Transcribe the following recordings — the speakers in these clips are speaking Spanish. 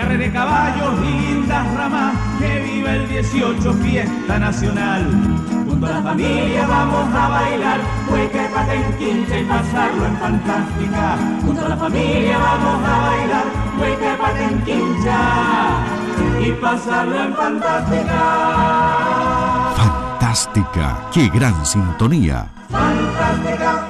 carrera de caballos y lindas ramas, que viva el 18 fiesta nacional. Junto a la familia vamos a bailar, que paten quince y pasarlo en fantástica. Junto a la familia vamos a bailar, que paten quincha y pasarlo en fantástica. Fantástica, qué gran sintonía. Fantástica.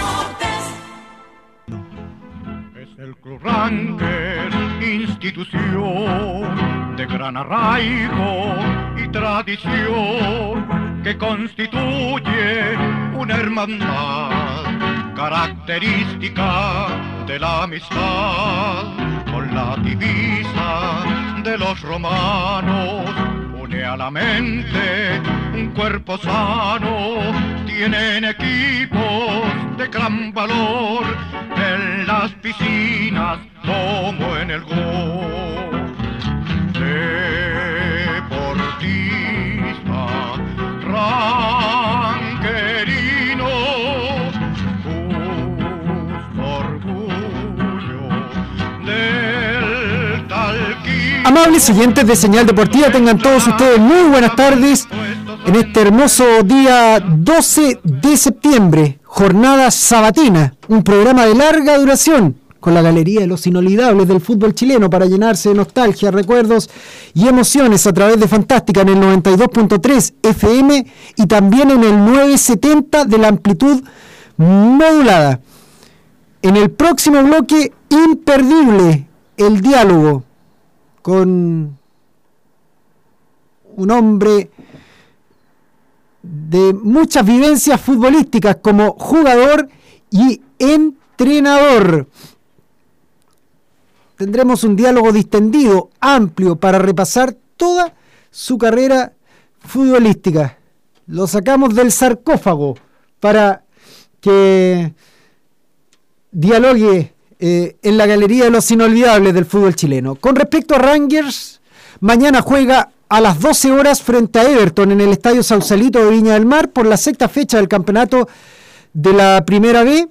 El Club Ranger, institución de gran arraigo y tradición que constituye una hermandad característica de la amistad con la divisa de los romanos a la mente un cuerpo sano tienen equipos de gran valor en las piscinas como en el gol deportista Amables oyentes de Señal Deportiva, tengan todos ustedes muy buenas tardes en este hermoso día 12 de septiembre, jornada sabatina, un programa de larga duración con la galería de los inolvidables del fútbol chileno para llenarse de nostalgia, recuerdos y emociones a través de Fantástica en el 92.3 FM y también en el 970 de la amplitud modulada. En el próximo bloque, imperdible el diálogo con un hombre de muchas vivencias futbolísticas como jugador y entrenador. Tendremos un diálogo distendido, amplio, para repasar toda su carrera futbolística. Lo sacamos del sarcófago para que dialogue eh, en la galería de los inolvidables del fútbol chileno. Con respecto a Rangers, mañana juega a las 12 horas frente a Everton en el Estadio Sausalito de Viña del Mar por la sexta fecha del campeonato de la Primera B.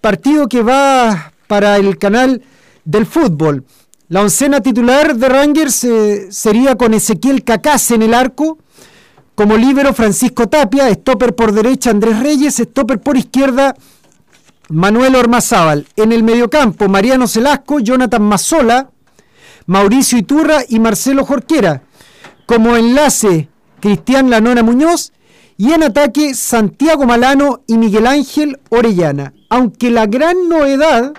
Partido que va para el canal del fútbol. La oncena titular de Rangers eh, sería con Ezequiel Cacás en el arco. Como líbero Francisco Tapia, stopper por derecha Andrés Reyes, stopper por izquierda Manuel Ormazábal. En el mediocampo Mariano Celasco, Jonathan Mazzola, Mauricio Iturra y Marcelo Jorquera. Como enlace Cristian Lanona Muñoz y en ataque Santiago Malano y Miguel Ángel Orellana. Aunque la gran novedad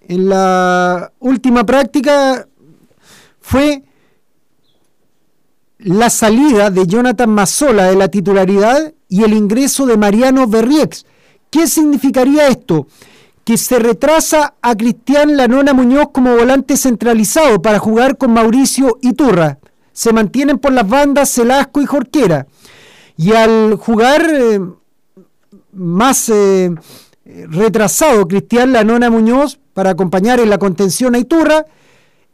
en la última práctica fue la salida de Jonathan Mazzola de la titularidad y el ingreso de Mariano Berriex. ¿Qué significaría esto? Que se retrasa a Cristian Lanona Muñoz como volante centralizado para jugar con Mauricio Iturra. Se mantienen por las bandas Celasco y Jorquera. Y al jugar eh, más eh, retrasado Cristian Lanona Muñoz para acompañar en la contención a Iturra,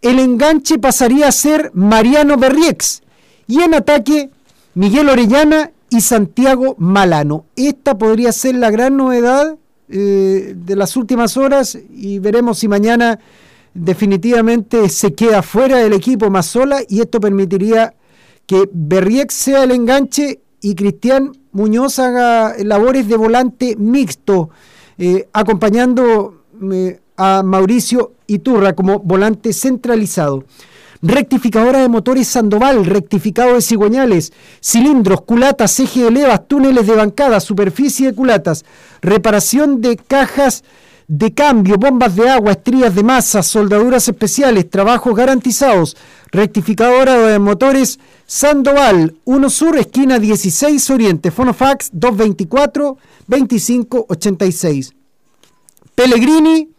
el enganche pasaría a ser Mariano Berriex y en ataque Miguel Orellana y Santiago Malano. Esta podría ser la gran novedad eh, de las últimas horas y veremos si mañana definitivamente se queda fuera del equipo más sola y esto permitiría que Berriex sea el enganche y Cristian Muñoz haga labores de volante mixto, eh, acompañando eh, a Mauricio Iturra como volante centralizado. Rectificadora de motores Sandoval, rectificado de cigüeñales, cilindros, culatas, eje de levas, túneles de bancada, superficie de culatas, reparación de cajas de cambio, bombas de agua, estrías de masa, soldaduras especiales, trabajos garantizados, rectificadora de motores Sandoval, 1 Sur, esquina 16 Oriente, Fonofax 224 2586. Pellegrini,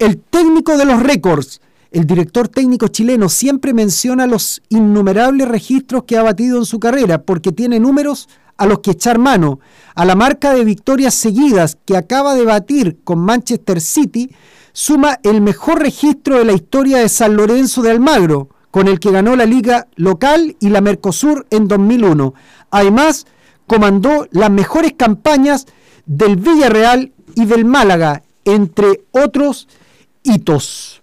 el técnico de los récords, el director técnico chileno siempre menciona los innumerables registros que ha batido en su carrera porque tiene números a los que echar mano. A la marca de victorias seguidas que acaba de batir con Manchester City, suma el mejor registro de la historia de San Lorenzo de Almagro, con el que ganó la liga local y la Mercosur en 2001. Además, comandó las mejores campañas del Villarreal y del Málaga, entre otros hitos.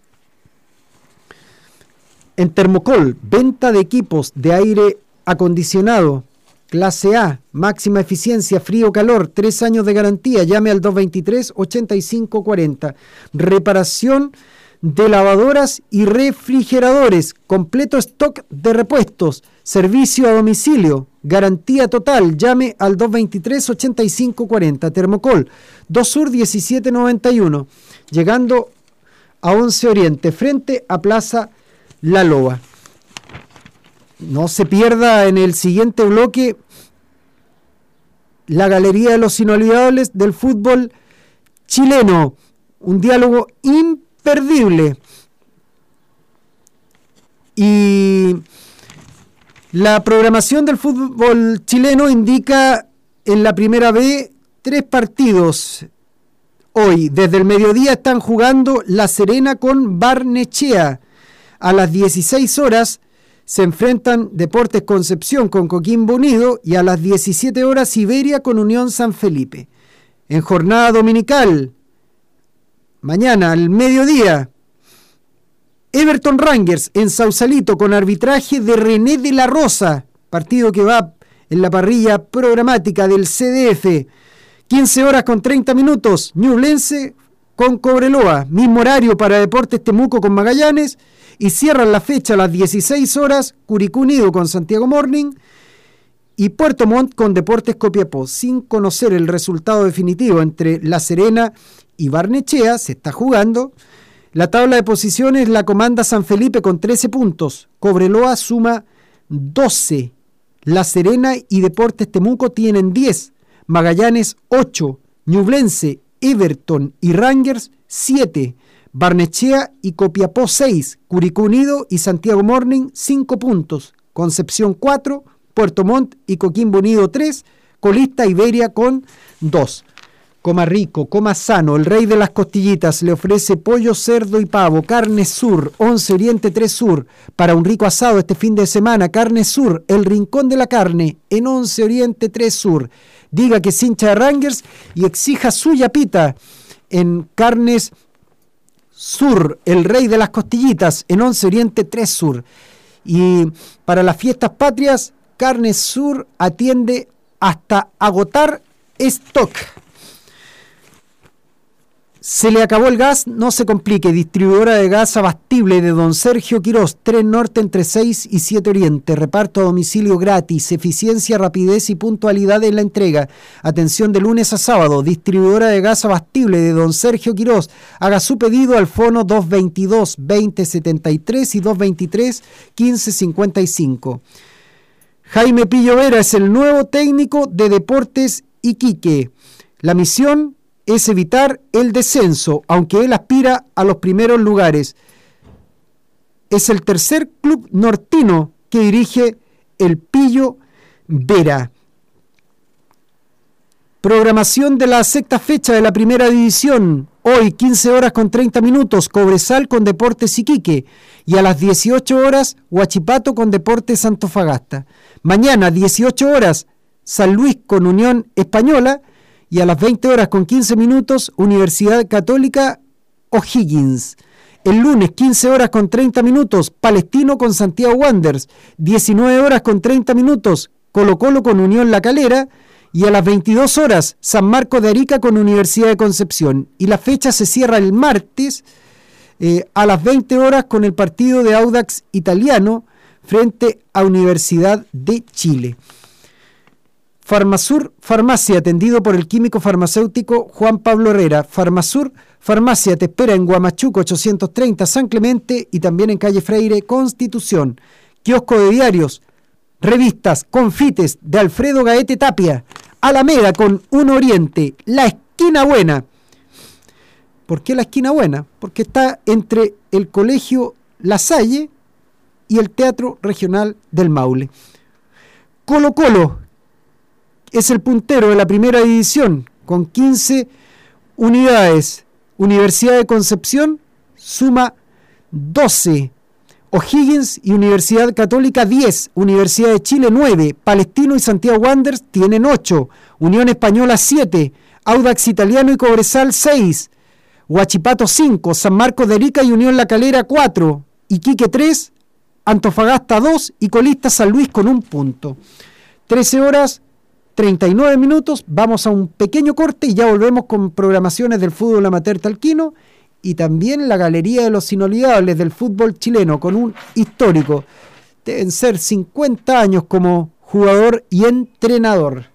En Termocol, venta de equipos de aire acondicionado, clase A, máxima eficiencia, frío, calor, tres años de garantía, llame al 223-8540. Reparación de lavadoras y refrigeradores, completo stock de repuestos, servicio a domicilio, garantía total, llame al 223-8540. Termocol, 2 Sur 1791, llegando a 11 Oriente, frente a Plaza La Loa. No se pierda en el siguiente bloque la Galería de los Inolvidables del Fútbol Chileno. Un diálogo imperdible. Y la programación del fútbol chileno indica en la primera B tres partidos Hoy, desde el mediodía, están jugando La Serena con Barnechea. A las 16 horas se enfrentan Deportes Concepción con Coquimbo Unido y a las 17 horas Iberia con Unión San Felipe. En jornada dominical, mañana al mediodía, Everton Rangers en Sausalito con arbitraje de René de la Rosa, partido que va en la parrilla programática del CDF. 15 horas con 30 minutos, Ñublense con Cobreloa, mismo horario para Deportes Temuco con Magallanes y cierran la fecha a las 16 horas, Curicú Unido con Santiago Morning y Puerto Montt con Deportes Copiapó. Sin conocer el resultado definitivo entre La Serena y Barnechea, se está jugando. La tabla de posiciones la comanda San Felipe con 13 puntos, Cobreloa suma 12, La Serena y Deportes Temuco tienen 10. Magallanes 8, Ñublense, Everton y Rangers 7, Barnechea y Copiapó 6, Curicó Unido y Santiago Morning 5 puntos, Concepción 4, Puerto Montt y Coquimbo Unido 3, Colista Iberia con 2. Coma rico, coma sano, el rey de las costillitas le ofrece pollo, cerdo y pavo, carne sur, 11 Oriente 3 Sur, para un rico asado este fin de semana, carne sur, el rincón de la carne, en 11 Oriente 3 Sur. Diga que es hincha de Rangers y exija su yapita en Carnes Sur, el rey de las costillitas, en 11 Oriente 3 Sur. Y para las fiestas patrias, Carnes Sur atiende hasta agotar stock. Se le acabó el gas, no se complique. Distribuidora de gas abastible de Don Sergio Quirós, 3 Norte entre 6 y 7 Oriente. Reparto a domicilio gratis, eficiencia, rapidez y puntualidad en la entrega. Atención de lunes a sábado. Distribuidora de gas abastible de Don Sergio Quirós. Haga su pedido al fono 222 2073 y 223 1555. Jaime Pillo Vera es el nuevo técnico de Deportes Iquique. La misión es evitar el descenso, aunque él aspira a los primeros lugares. Es el tercer club nortino que dirige el Pillo Vera. Programación de la sexta fecha de la primera división. Hoy 15 horas con 30 minutos, Cobresal con Deportes Iquique. Y a las 18 horas, Huachipato con Deportes Antofagasta. Mañana 18 horas, San Luis con Unión Española y a las 20 horas con 15 minutos Universidad Católica O'Higgins. El lunes 15 horas con 30 minutos Palestino con Santiago Wanderers. 19 horas con 30 minutos Colo Colo con Unión La Calera. Y a las 22 horas San Marco de Arica con Universidad de Concepción. Y la fecha se cierra el martes eh, a las 20 horas con el partido de Audax italiano frente a Universidad de Chile. Farmasur Farmacia, atendido por el químico farmacéutico Juan Pablo Herrera. Farmasur Farmacia te espera en Guamachuco 830 San Clemente y también en calle Freire Constitución. Kiosco de diarios, revistas, confites de Alfredo Gaete Tapia. Alameda con Un Oriente, La Esquina Buena. ¿Por qué La Esquina Buena? Porque está entre el Colegio La Salle y el Teatro Regional del Maule. Colo Colo es el puntero de la primera división con 15 unidades. Universidad de Concepción suma 12. O'Higgins y Universidad Católica 10. Universidad de Chile 9. Palestino y Santiago Wanderers tienen 8. Unión Española 7. Audax Italiano y Cobresal 6. Huachipato 5. San Marcos de Arica y Unión La Calera 4. Iquique 3. Antofagasta 2 y colista San Luis con un punto. 13 horas 39 minutos, vamos a un pequeño corte y ya volvemos con programaciones del fútbol amateur talquino y también la galería de los inolvidables del fútbol chileno con un histórico. Deben ser 50 años como jugador y entrenador.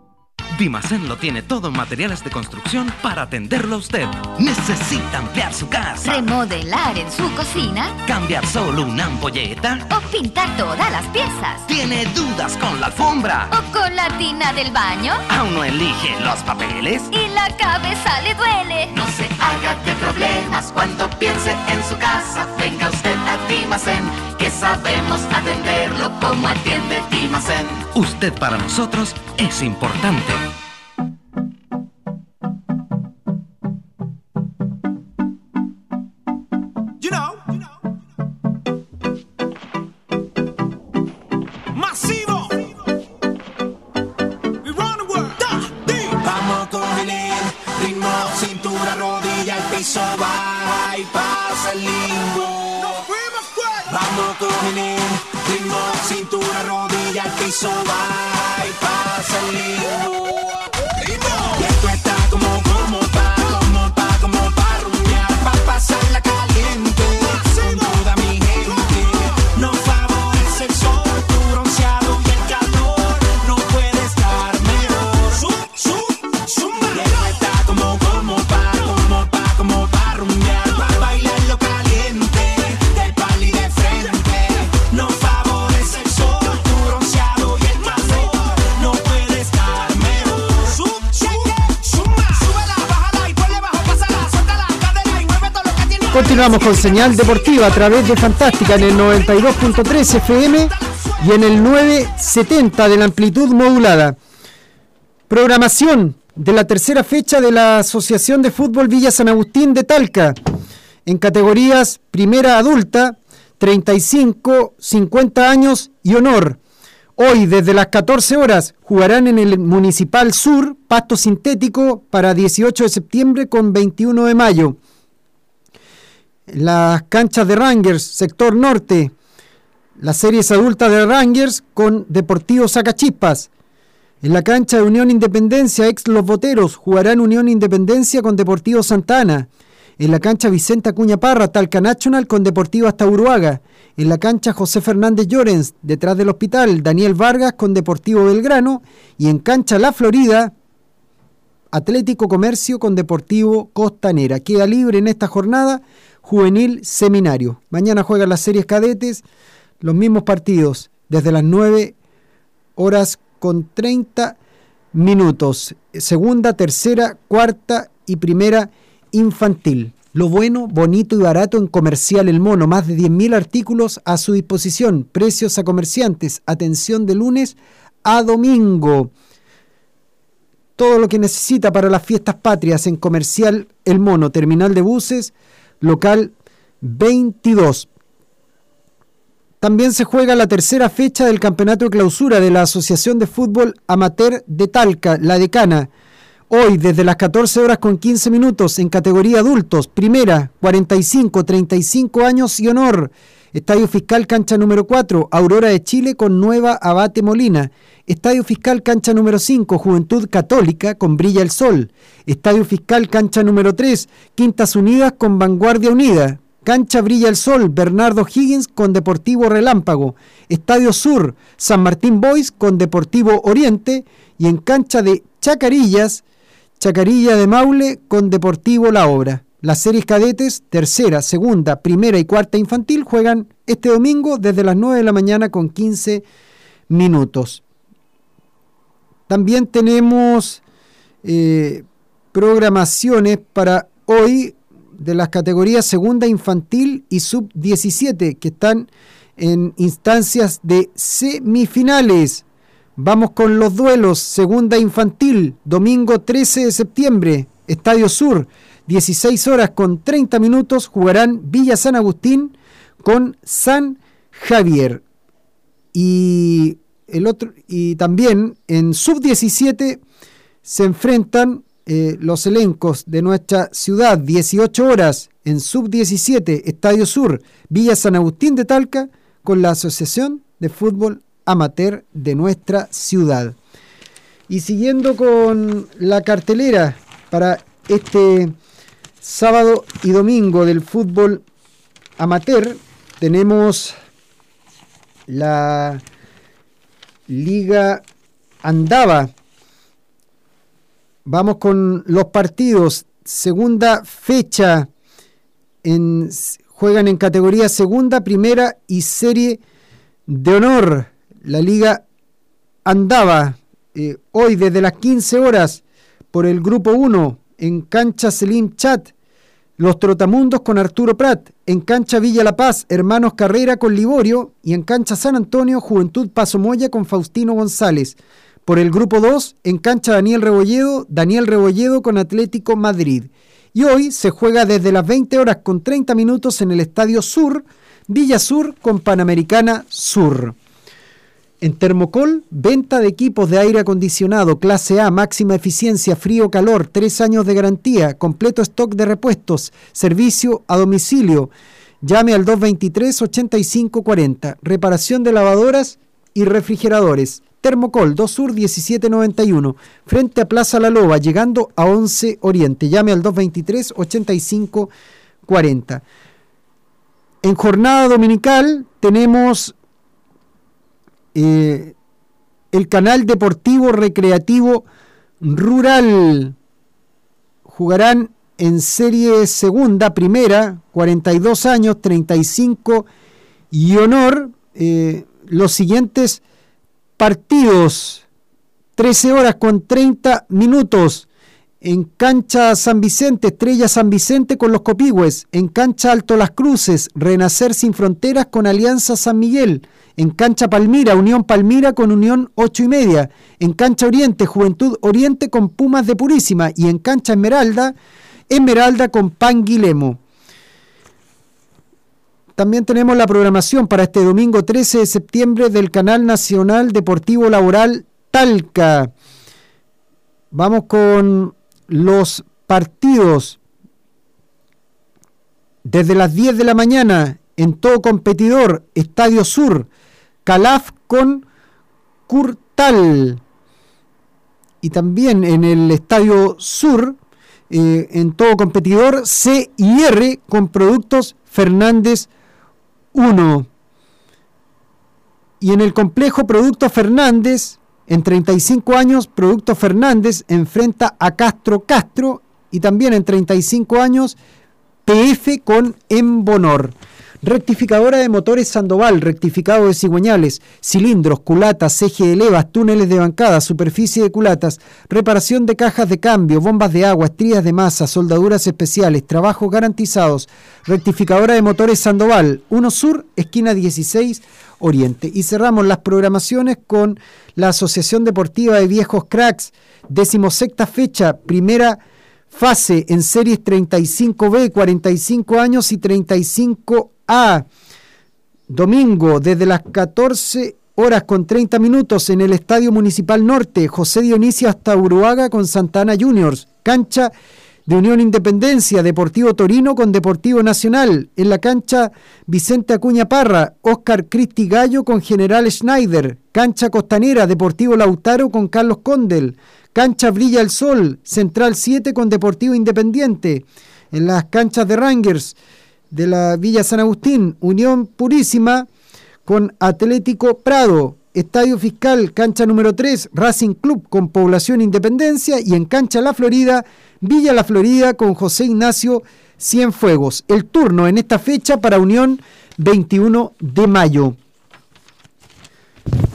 Dimacén lo tiene todo en materiales de construcción para atenderlo a usted. ¿Necesita ampliar su casa? ¿Remodelar en su cocina? ¿Cambiar solo una ampolleta? ¿O pintar todas las piezas? ¿Tiene dudas con la alfombra? ¿O con la tina del baño? ¿Aún no elige los papeles? ¿Y la cabeza le duele? No se haga de problemas cuando piense en su casa. Venga usted a Dimacén, que sabemos atenderlo como atiende Dimacén. Usted para nosotros es importante. Piso baja y pasa el limbo. Vamos con el ritmo, cintura, rodilla, el piso baja Continuamos con señal deportiva a través de Fantástica en el 92.3 FM y en el 970 de la amplitud modulada. Programación de la tercera fecha de la Asociación de Fútbol Villa San Agustín de Talca en categorías primera adulta, 35, 50 años y honor. Hoy, desde las 14 horas, jugarán en el Municipal Sur, pasto sintético, para 18 de septiembre con 21 de mayo. Las canchas de Rangers, sector norte, las series adultas de Rangers con Deportivo Sacachispas. En la cancha de Unión Independencia, ex Los Boteros, jugarán Unión Independencia con Deportivo Santana. En la cancha Vicente Acuña Parra, Talca National con Deportivo Hasta Uruaga. En la cancha José Fernández Llorens, detrás del hospital, Daniel Vargas con Deportivo Belgrano. Y en cancha La Florida, Atlético Comercio con Deportivo Costanera. Queda libre en esta jornada Juvenil Seminario. Mañana juegan las series cadetes, los mismos partidos, desde las 9 horas con 30 minutos. Segunda, tercera, cuarta y primera infantil. Lo bueno, bonito y barato en Comercial El Mono. Más de 10.000 artículos a su disposición. Precios a comerciantes. Atención de lunes a domingo. Todo lo que necesita para las fiestas patrias en Comercial El Mono. Terminal de buses, local 22. También se juega la tercera fecha del campeonato de clausura de la Asociación de Fútbol Amateur de Talca, la decana. Hoy, desde las 14 horas con 15 minutos, en categoría adultos, primera, 45, 35 años y honor. Estadio Fiscal Cancha número 4, Aurora de Chile con Nueva Abate Molina. Estadio Fiscal Cancha número 5, Juventud Católica con Brilla el Sol. Estadio Fiscal Cancha número 3, Quintas Unidas con Vanguardia Unida. Cancha Brilla el Sol, Bernardo Higgins con Deportivo Relámpago. Estadio Sur, San Martín Boys con Deportivo Oriente. Y en cancha de Chacarillas, Chacarilla de Maule con Deportivo La Obra. Las series cadetes, tercera, segunda, primera y cuarta infantil, juegan este domingo desde las 9 de la mañana con 15 minutos. También tenemos eh, programaciones para hoy de las categorías segunda infantil y sub 17 que están en instancias de semifinales. Vamos con los duelos. Segunda infantil, domingo 13 de septiembre, Estadio Sur, 16 horas con 30 minutos, jugarán Villa San Agustín con San Javier. Y, el otro, y también en sub 17 se enfrentan eh, los elencos de nuestra ciudad, 18 horas en sub-17, Estadio Sur, Villa San Agustín de Talca, con la Asociación de Fútbol Amateur de nuestra ciudad. Y siguiendo con la cartelera para este sábado y domingo del fútbol amateur, tenemos la Liga Andava Vamos con los partidos. Segunda fecha. Juegan en categoría segunda, primera y serie de honor. La liga andaba eh, hoy desde las 15 horas por el grupo 1 en cancha Selim Chat. Los Trotamundos con Arturo Prat. En cancha Villa La Paz, Hermanos Carrera con Liborio. Y en cancha San Antonio, Juventud Paso Moya con Faustino González. Por el grupo 2, en cancha Daniel Rebolledo, Daniel Rebolledo con Atlético Madrid. Y hoy se juega desde las 20 horas con 30 minutos en el Estadio Sur, Villa Sur con Panamericana Sur. En Termocol, venta de equipos de aire acondicionado, clase A, máxima eficiencia, frío, calor, tres años de garantía, completo stock de repuestos, servicio a domicilio. Llame al 223-8540. Reparación de lavadoras y refrigeradores. Termocol 2 Sur 1791, frente a Plaza La Loba, llegando a 11 Oriente. Llame al 223 85 40. En jornada dominical tenemos eh, el canal deportivo recreativo rural. Jugarán en serie segunda, primera, 42 años, 35 y honor. Eh, los siguientes partidos, 13 horas con 30 minutos. En cancha San Vicente, Estrella San Vicente con los Copigües. En cancha Alto Las Cruces, Renacer Sin Fronteras con Alianza San Miguel. En cancha Palmira, Unión Palmira con Unión 8 y media. En cancha Oriente, Juventud Oriente con Pumas de Purísima. Y en cancha Esmeralda, Esmeralda con Panguilemo. También tenemos la programación para este domingo 13 de septiembre del Canal Nacional Deportivo Laboral Talca. Vamos con los partidos. Desde las 10 de la mañana, en todo competidor, Estadio Sur, Calaf con Curtal. Y también en el Estadio Sur, eh, en todo competidor, C y R con productos Fernández 1. Y en el complejo Producto Fernández, en 35 años, Producto Fernández enfrenta a Castro Castro y también en 35 años, PF con Embonor. Rectificadora de motores Sandoval, rectificado de cigüeñales, cilindros, culatas, eje de levas, túneles de bancada, superficie de culatas, reparación de cajas de cambio, bombas de agua, estrías de masa, soldaduras especiales, trabajos garantizados. Rectificadora de motores Sandoval, 1 Sur, esquina 16 Oriente. Y cerramos las programaciones con la Asociación Deportiva de Viejos Cracks, decimosexta fecha, primera fase en series 35B, 45 años y 35A. Domingo, desde las 14 horas con 30 minutos en el Estadio Municipal Norte, José Dionisio hasta Uruaga con Santana Juniors. Cancha de Unión Independencia, Deportivo Torino con Deportivo Nacional. En la cancha Vicente Acuña Parra, Oscar Cristi Gallo con General Schneider. Cancha Costanera, Deportivo Lautaro con Carlos Condel. Cancha Brilla el Sol, Central 7 con Deportivo Independiente. En las canchas de Rangers de la Villa San Agustín, Unión Purísima con Atlético Prado. Estadio Fiscal, cancha número 3, Racing Club con Población Independencia. Y en cancha La Florida, Villa La Florida con José Ignacio Cienfuegos. El turno en esta fecha para Unión 21 de mayo.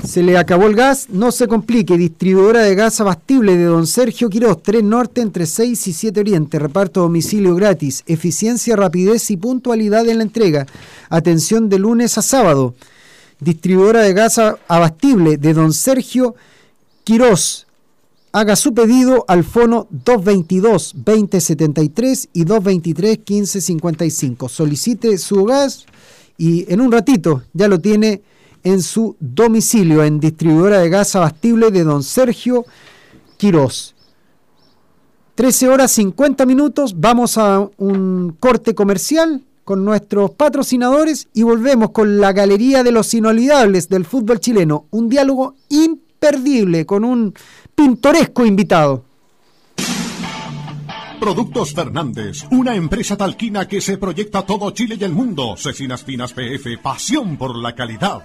Se le acabó el gas, no se complique. Distribuidora de gas abastible de Don Sergio Quirós, 3 Norte entre 6 y 7 Oriente. Reparto domicilio gratis. Eficiencia, rapidez y puntualidad en la entrega. Atención de lunes a sábado. Distribuidora de gas abastible de Don Sergio Quirós. Haga su pedido al fono 222-2073 y 223-1555. Solicite su gas y en un ratito ya lo tiene en su domicilio en distribuidora de gas abastible de don Sergio Quirós. 13 horas 50 minutos, vamos a un corte comercial con nuestros patrocinadores y volvemos con la Galería de los Inolvidables del fútbol chileno, un diálogo imperdible con un pintoresco invitado. Productos Fernández, una empresa talquina que se proyecta todo Chile y el mundo. Cecinas Finas PF, pasión por la calidad.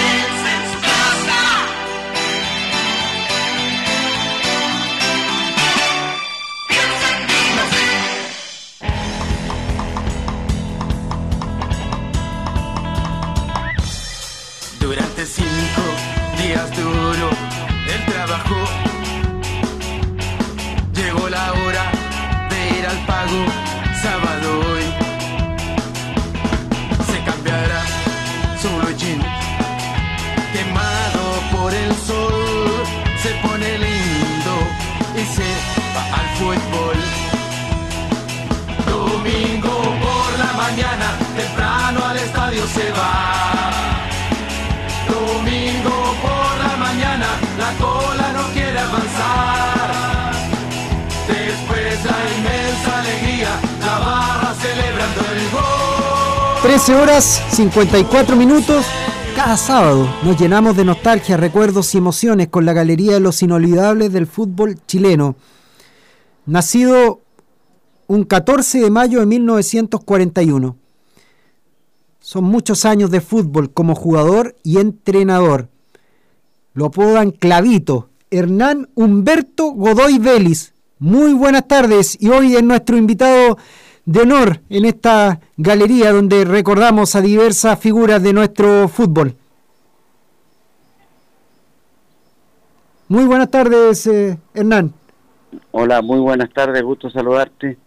cinco días duro el trabajo. Llegó la hora de ir al pago sábado hoy. Se cambiará su jean quemado por el sol. Se pone lindo y se va al fútbol. Domingo por la mañana, temprano al estadio se va. La cola no quiere avanzar. Después la inmensa alegría, la barra celebrando el gol. 13 horas 54 minutos. Cada sábado nos llenamos de nostalgia, recuerdos y emociones con la Galería de los Inolvidables del Fútbol Chileno. Nacido un 14 de mayo de 1941. Son muchos años de fútbol como jugador y entrenador. Lo apodan Clavito. Hernán Humberto Godoy Vélez. Muy buenas tardes y hoy es nuestro invitado de honor en esta galería donde recordamos a diversas figuras de nuestro fútbol. Muy buenas tardes, eh, Hernán. Hola, muy buenas tardes, gusto saludarte.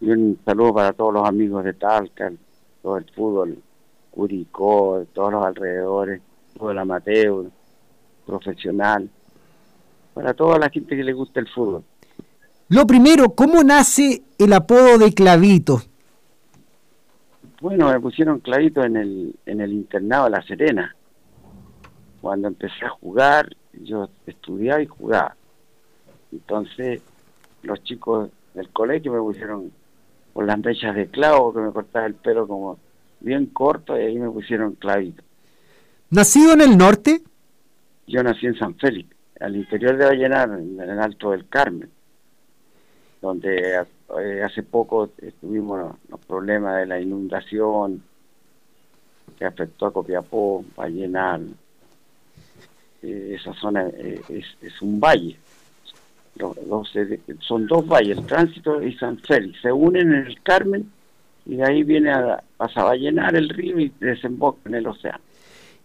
Y un saludo para todos los amigos de Talca, todo el fútbol, Curicó, todos los alrededores, fútbol amateur, profesional, para toda la gente que le gusta el fútbol. Lo primero, ¿cómo nace el apodo de Clavito? Bueno, me pusieron clavito en el, en el internado de La Serena. Cuando empecé a jugar, yo estudiaba y jugaba. Entonces, los chicos del colegio me pusieron con las mechas de clavo, que me cortaba el pelo como bien corto, y ahí me pusieron clavito. ¿Nacido en el norte? Yo nací en San Félix, al interior de Vallenar, en el Alto del Carmen, donde eh, hace poco tuvimos los, problemas de la inundación que afectó a Copiapó, Vallenar. Eh, esa zona eh, es, un valle. Son dos valles, el Tránsito y San Félix. Se unen en el Carmen y de ahí viene a, pasa a Vallenar el río y desemboca en el océano.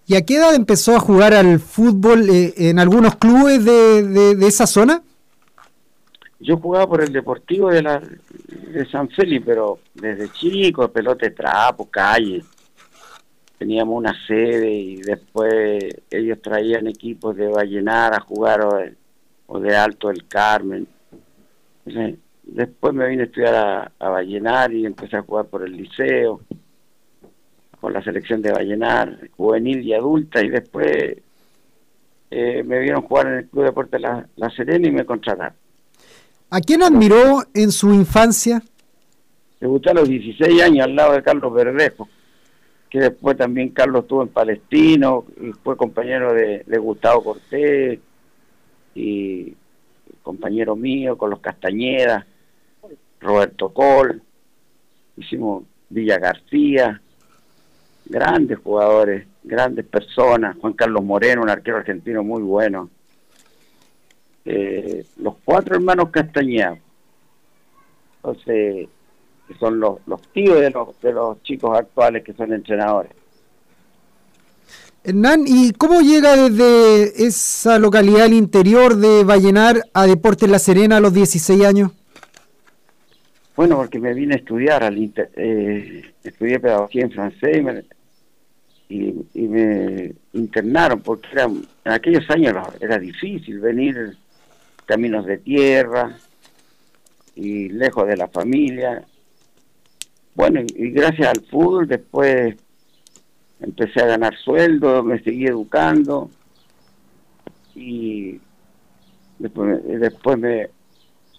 ¿Y a qué edad empezó a jugar al fútbol eh, en algunos clubes de, de- esa zona? Yo jugaba por el Deportivo de, la, de San Félix, pero desde chico, pelota de trapo, calle. Teníamos una sede y después ellos traían equipos de Vallenar a jugar o de, Alto del Carmen. Después me vine a estudiar a, a Vallenar y empecé a jugar por el liceo, por la selección de Vallenar, juvenil y adulta, y después eh, me vieron jugar en el Club Deporte La, la Serena y me contrataron. ¿A quién admiró en su infancia? Debuté a los 16 años al lado de Carlos Verdejo, que después también Carlos estuvo en Palestino y fue compañero de, de Gustavo Cortés y compañero mío con los Castañeda, Roberto Col, hicimos Villa García, grandes jugadores, grandes personas, Juan Carlos Moreno, un arquero argentino muy bueno. Eh, los cuatro hermanos Castañeda, entonces que son los, los tíos de los, de los chicos actuales que son entrenadores. Hernán, ¿y cómo llega desde esa localidad al interior de Vallenar a Deportes La Serena a los 16 años? Bueno, porque me vine a estudiar, al inter- eh, estudié pedagogía en francés y me, y, me internaron, porque era, en aquellos años era- difícil venir caminos de tierra y lejos de la familia. Bueno, y, gracias al fútbol después empecé a ganar sueldo, me seguí educando y después, después me,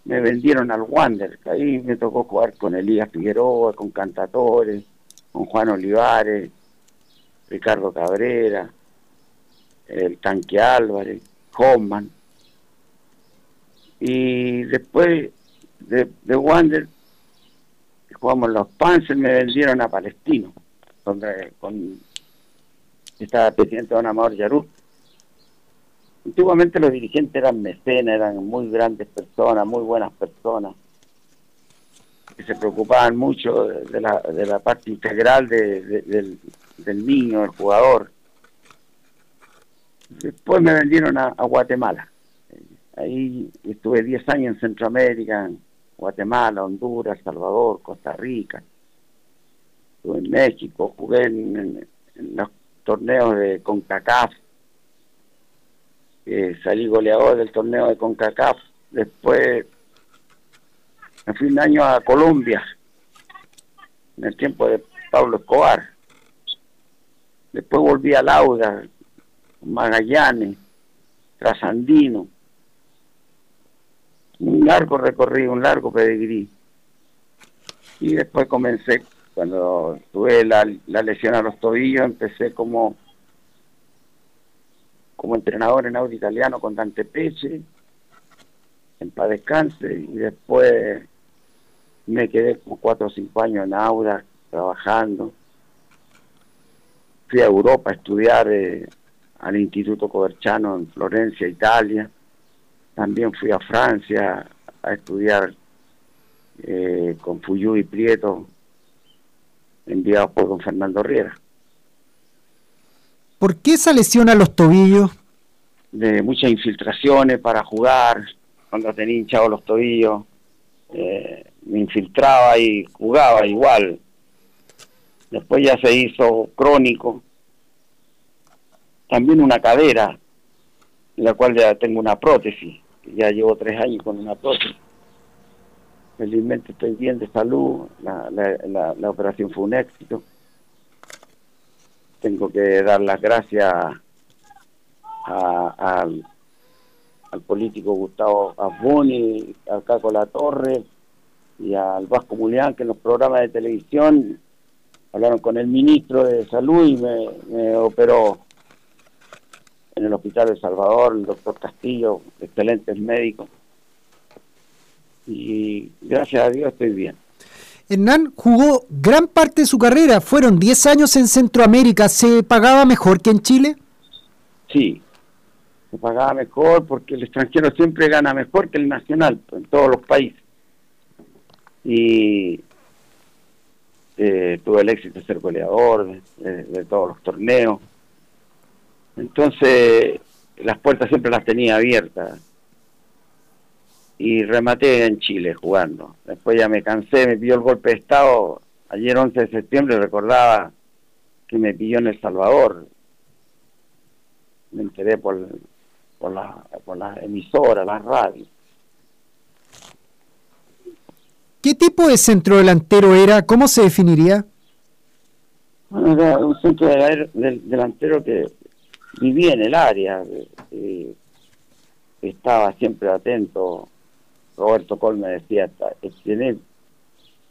me vendieron al Wander, ahí me tocó jugar con Elías Figueroa, con Cantatores, con Juan Olivares, Ricardo Cabrera, el Tanque Álvarez, Hoffman, Y después de, de Wander, jugamos los Panzers, me vendieron a Palestino, donde con, estaba presidente Don Amador Yarú. Antiguamente los dirigentes eran mecenas, eran muy grandes personas, muy buenas personas, que se preocupaban mucho de la, de la parte integral de, de- del, del niño, del jugador. Después me vendieron a, Guatemala. Ahí estuve 10 años en Centroamérica, en Guatemala, Honduras, Salvador, Costa Rica. Estuve en México, jugué en- en los torneos de CONCACAF. Eh, salí goleador del torneo de CONCACAF. Después me fui un año a Colombia, en el tiempo de Pablo Escobar. Después volví a Lauda, Magallanes, Trasandino. Un largo recorrido, un largo pedigrí. Y después comencé, cuando tuve la, la lesión a los tobillos, empecé como, como entrenador en audio italiano con Dante Peche, en paz descanse, y después me quedé como cuatro o cinco años en Auda, trabajando. Fui a Europa a estudiar eh, al Instituto Coverciano en Florencia, Italia. También fui a Francia a estudiar eh, con Fuyú y Prieto, enviados por don Fernando Riera. ¿Por qué esa lesión a los tobillos? de muchas infiltraciones para jugar, cuando tenía hinchados los tobillos, eh, me infiltraba y jugaba igual. Después ya se hizo crónico. También una cadera, en la cual ya tengo una prótesis. Ya llevo tres años con una prótesis. Felizmente estoy bien de salud, la, la, la, la operación fue un éxito. Tengo que dar las gracias al, político Gustavo Asboni, al Caco La Torre y al Vasco Mulián, que en los programas de televisión hablaron con el ministro de Salud y me, me operó en el Hospital de Salvador, el doctor Castillo, excelentes médicos. Y gracias a Dios estoy bien. Hernán jugó gran parte de su carrera, fueron 10 años en Centroamérica, ¿se pagaba mejor que en Chile? Sí, se pagaba mejor porque el extranjero siempre gana mejor que el nacional pues, en todos los países. Y eh, tuve el éxito de ser goleador de, de- de todos los torneos. Entonces, las puertas siempre las tenía abiertas. Y rematé en Chile jugando. Después ya me cansé, me pilló el golpe de Estado. Ayer 11 de septiembre recordaba que me pilló en El Salvador. Me enteré por, por, la, por la emisora, la radio. ¿Qué tipo de centrodelantero era? ¿Cómo se definiría? Bueno, era un centro del, del- delantero que vivía en el área, eh, eh, estaba siempre atento. Roberto Col me decía, "Ta- eh, tenés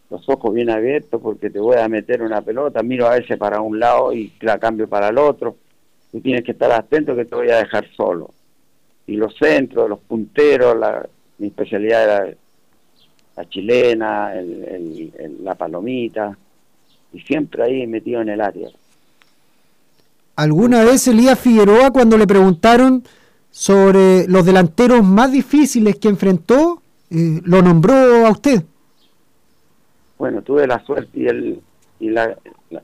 los ojos bien abiertos porque te voy a meter una pelota, miro a veces para un lado y la cambio para el otro, y tienes que estar atento que te voy a dejar solo. Y los centros, los punteros, la, mi especialidad era la chilena, el- la palomita, y siempre ahí metido en el área. ¿Alguna vez Elías Figueroa cuando le preguntaron sobre los delanteros más difíciles que enfrentó, lo nombró a usted? bueno, tuve la suerte y, el, y la,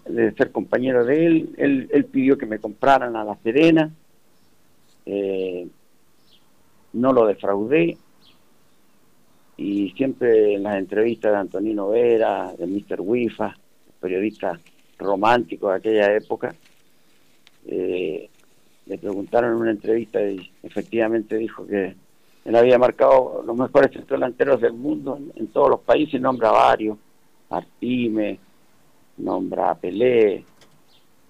de ser compañero de él. él. Él pidió que me compraran a La Serena. Eh, no lo defraudé. Y siempre en las entrevistas de Antonino Vera, de Mr. Wifa, periodista romántico de aquella época, eh, le preguntaron en una entrevista y efectivamente dijo que él había marcado los mejores centrodelanteros del mundo en, en todos los países, nombra varios, Artime, nombra a Pelé,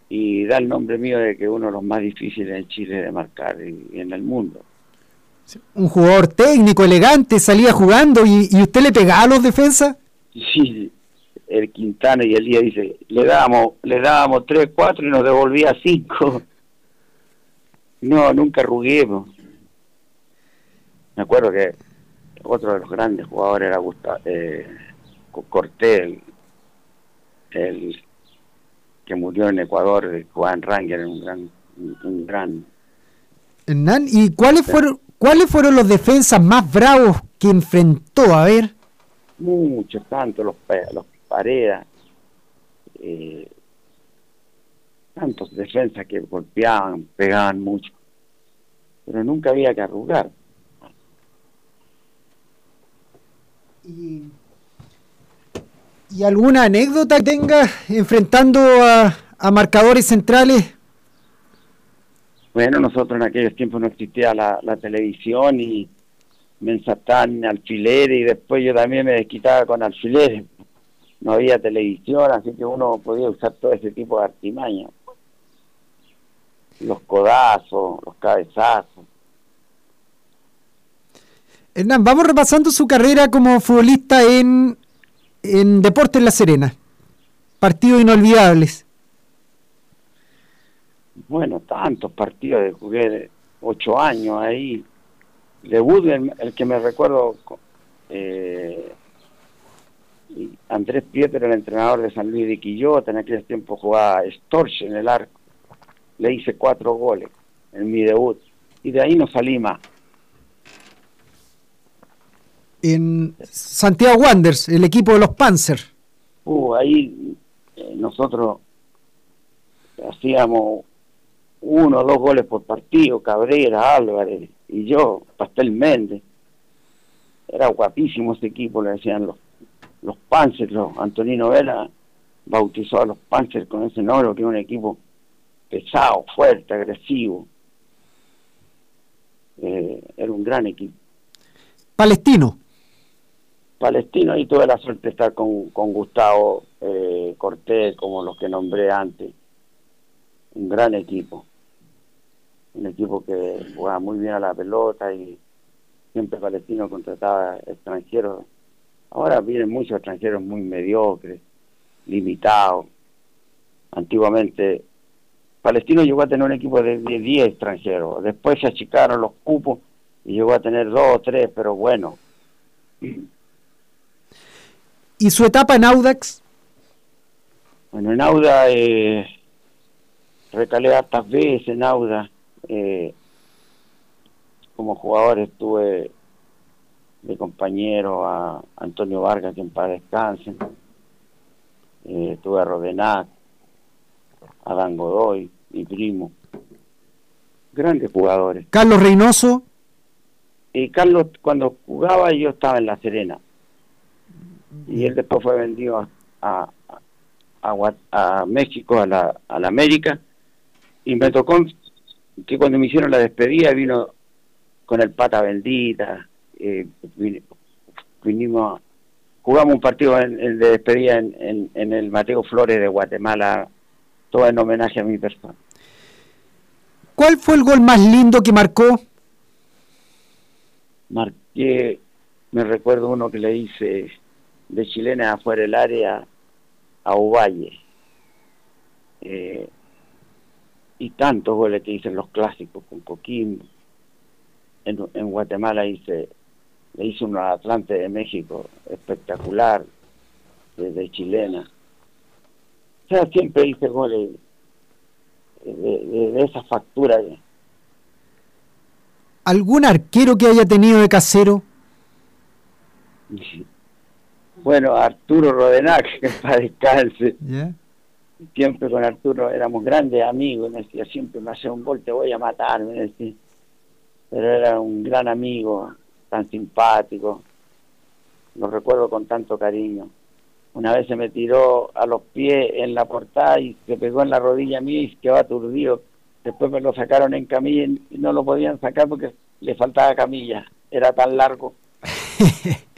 y da el nombre mío de que uno de los más difíciles en Chile de marcar y, y en el mundo. Un jugador técnico, elegante, salía jugando y, y usted le pegaba a los defensas. Sí, el Quintana y Elías dice, le dábamos, le dábamos tres, cuatro y nos devolvía cinco. No, nunca ruguemos. Me acuerdo que otro de los grandes jugadores era Gustavo, eh, Cortés, el, que murió en Ecuador, Juan Ranger, un gran, un gran Hernán, ¿y cuáles fueron, cuáles fueron los defensas más bravos que enfrentó? A ver. Muchos, tanto los, los Paredes, eh, tantos defensas que golpeaban, pegaban mucho, pero nunca había que arrugar. ¿Y, alguna anécdota que tenga enfrentando a, a marcadores centrales? Bueno, nosotros en aquellos tiempos no existía la, televisión y me ensartaban alfileres y después yo también me desquitaba con alfileres. No había televisión, así que uno podía usar todo ese tipo de artimañas. Los codazos, los cabezazos. Hernán, vamos repasando su carrera como futbolista en, en Deportes La Serena. Partidos inolvidables. Bueno, tantos partidos, jugué ocho años ahí. Debut, el, el que me recuerdo, eh, Andrés Pietro, el entrenador de San Luis de Quillota, en aquel tiempo jugaba Storch en el arco. Le hice cuatro goles en mi debut. Y de ahí no salí más. En Santiago Wanderers, el equipo de los Panzer. Uh, ahí eh, nosotros hacíamos uno o dos goles por partido, Cabrera, Álvarez y yo, Pastel Méndez. Era guapísimo ese equipo, le decían los, los Panzers, los Antonino Vela bautizó a los Panzers con ese nombre, que era un equipo pesado, fuerte, agresivo. Eh, era un gran equipo. Palestino. Palestino, ahí tuve la suerte de estar con, con Gustavo eh, Cortés, como los que nombré antes. Un gran equipo un equipo que jugaba muy bien a la pelota y siempre Palestino contrataba extranjeros. Ahora vienen muchos extranjeros muy mediocres, limitados. Antiguamente Palestino llegó a tener un equipo de 10 extranjeros, después se achicaron los cupos y llegó a tener dos o tres, pero bueno. ¿Y su etapa en Audax? Bueno, en Audax eh, recalé hartas veces en Audax eh, como jugador estuve de compañero a Antonio Vargas, quien para descansen. Eh, tuve a Rodenac, a Dan Godoy, mi primo. Grandes jugadores. Carlos Reynoso. Y Carlos, cuando jugaba, yo estaba en La Serena. Y él después fue vendido a, a, a, México, a la, a la América. Y me tocó que cuando me hicieron la despedida vino con el pata bendita, eh, vinimos, jugamos un partido de despedida en, en, el Mateo Flores de Guatemala, todo en homenaje a mi persona. ¿Cuál fue el gol más lindo que marcó? Marqué, me recuerdo uno que le hice de chilena afuera del área a Ovalle. Eh, y tantos goles que hice en los clásicos con Coquín. En, Guatemala hice, le hice uno al Atlante de México, espectacular, desde chilena. O sea, siempre hice goles de, esa factura. ¿Algún arquero que haya tenido de casero? Bueno, Arturo Rodenac, que para descanse siempre con Arturo éramos grandes amigos, me decía, siempre me hace un gol, te voy a matar, me decía. Pero era un gran amigo, tan simpático, lo recuerdo con tanto cariño. Una vez se me tiró a los pies en la portada y se pegó en la rodilla mía y quedó aturdido. Después me lo sacaron en camilla y no lo podían sacar porque le faltaba camilla, era tan largo.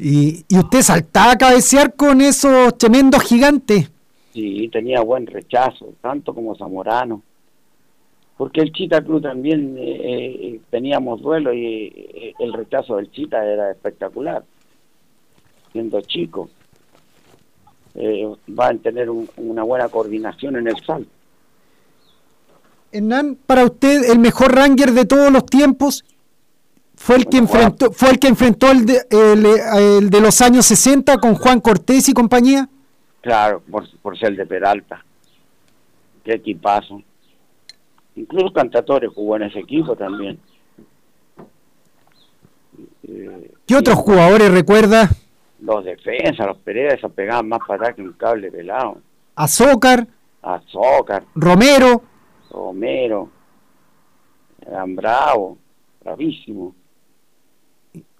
¿Y, ¿Y usted saltaba a cabecear con esos tremendos gigantes? Sí, tenía buen rechazo, tanto como Zamorano. Porque el Chita Cruz también eh, eh, teníamos duelo y eh, el rechazo del Chita era espectacular, siendo chico. van a tener una buena coordinación en el salto. Hernán, para usted, el mejor ranger de todos los tiempos, Fue el, que enfrentó, fue el que enfrentó el de, el, el de los años 60 con Juan Cortés y compañía. Claro, por, por ser de Peralta. Qué equipazo. Incluso Cantatore jugó en ese equipo también. Eh, ¿Qué otros jugadores recuerda? los defensas, los Pereira, esos pegaban más para atrás que un cable pelado. Azócar, Azócar, Romero, Romero, eran bravos, bravísimos.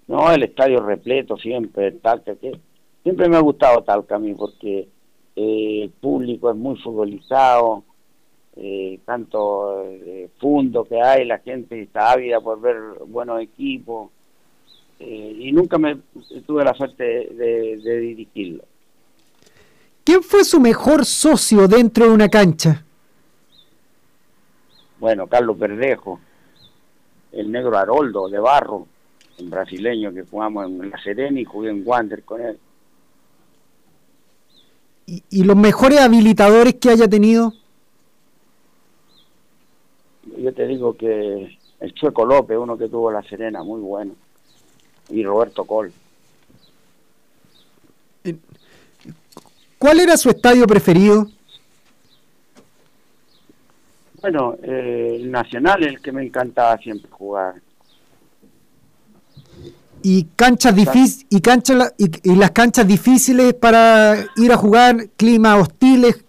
No, el estadio repleto siempre, Talca, que siempre me ha gustado Talca a mí porque eh, el público es muy futbolizado, eh, tanto eh, fundo que hay, la gente está ávida por ver buenos equipos eh, y nunca me tuve la suerte de, de dirigirlo. ¿Quién fue su mejor socio dentro de una cancha? Bueno, Carlos Verdejo, el negro Haroldo de Barro, un brasileño que jugamos en La Serena y jugué en Wander con él. ¿Y, y los mejores habilitadores que haya tenido? Yo te digo que el Chueco López, uno que tuvo La Serena, muy bueno. Y Roberto Col. ¿Cuál era su estadio preferido? Bueno, eh, el Nacional es el que me encantaba siempre jugar. Y canchas difíciles y canchas y, y las canchas difíciles para ir a jugar climas hostiles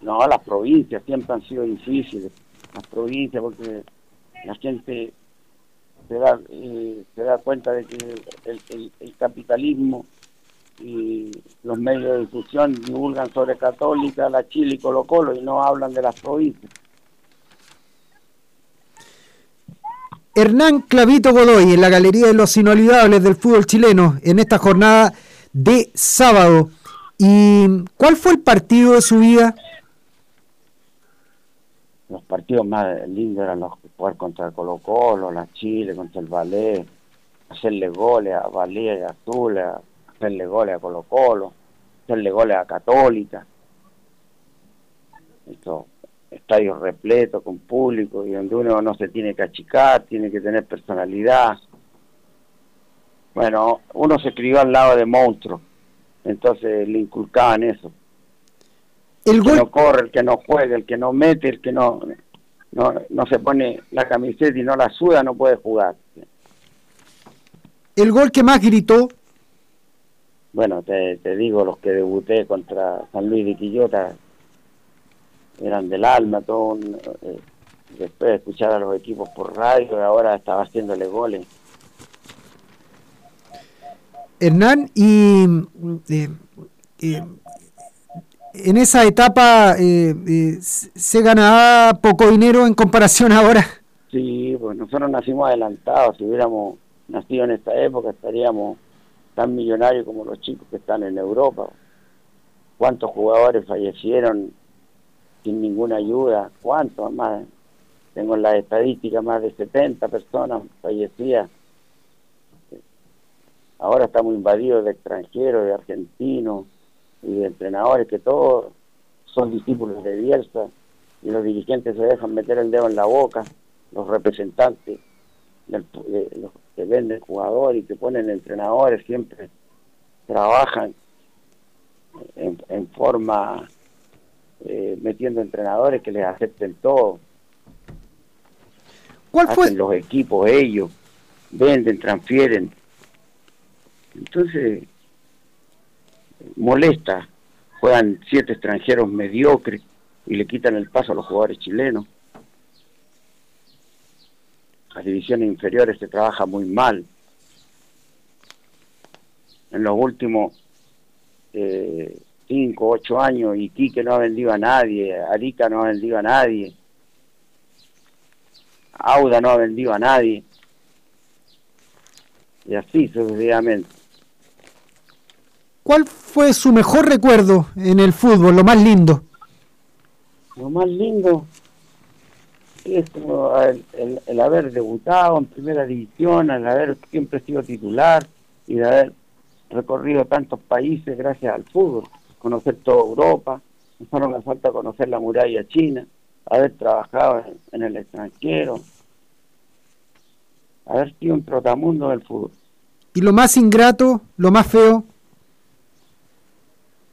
No, las provincias siempre han sido difíciles. Las provincias, porque la gente se da, eh, se da cuenta de que el, el- el capitalismo y los medios de difusión divulgan sobre Católica, la Chile y Colo Colo y no hablan de las provincias. Hernán Clavito Godoy en la Galería de los Inolvidables del fútbol chileno en esta jornada de sábado. ¿Y cuál fue el partido de su vida? Los partidos más lindos eran los jugar contra Colo Colo, la Chile, contra el Ballet, hacerle goles a Ballet y a Tula, hacerle goles a Colo Colo, hacerle goles a Católica. Estos estadios repletos con público y donde uno no se tiene que achicar, tiene que tener personalidad. Bueno, uno se crió al lado de monstruos, entonces le inculcaban eso. El que no corre, el que no juega, el que no mete, el que no, no, no se pone la camiseta y no la suda, no puede jugar. el gol que más gritó, Bueno, te, te digo, los que debuté contra San Luis de Quillota eran del alma, todo un- eh, después de escuchar a los equipos por radio, y ahora estaba haciéndole goles. Hernán, y eh, eh, en esa etapa se ganaba poco dinero en comparación ahora. Sí, pues nosotros nacimos adelantados, si hubiéramos nacido en esta época estaríamos tan millonarios como los chicos que están en Europa. ¿Cuántos jugadores fallecieron sin ninguna ayuda? ¿Cuántos más? Tengo en la estadística más de 70 personas fallecidas. Ahora estamos invadidos de extranjeros, de argentinos y de entrenadores que todos son discípulos de Bielsa y los dirigentes se dejan meter el dedo en la boca, los representantes, del- de los que venden jugadores y que ponen entrenadores siempre trabajan en, en forma eh, metiendo entrenadores que les acepten todo. ¿Cuál fue? Hacen los equipos ellos, venden, transfieren. Entonces, molesta. Juegan siete extranjeros mediocres y le quitan el paso a los jugadores chilenos. Las divisiones inferiores se trabaja muy mal. En los últimos eh, cinco, ocho años, Iquique no ha vendido a nadie, Arica no ha vendido a nadie, Auda no ha vendido a nadie. Y así sucesivamente. ¿Cuál fue su mejor recuerdo en el fútbol, lo más lindo? Lo más lindo es el- el haber debutado en primera división, el haber siempre sido titular y de haber recorrido tantos países gracias al fútbol, conocer toda Europa, solo me falta conocer la muralla china, haber trabajado en, en el extranjero, haber sido un trotamundo del fútbol. ¿Y lo más ingrato, lo más feo?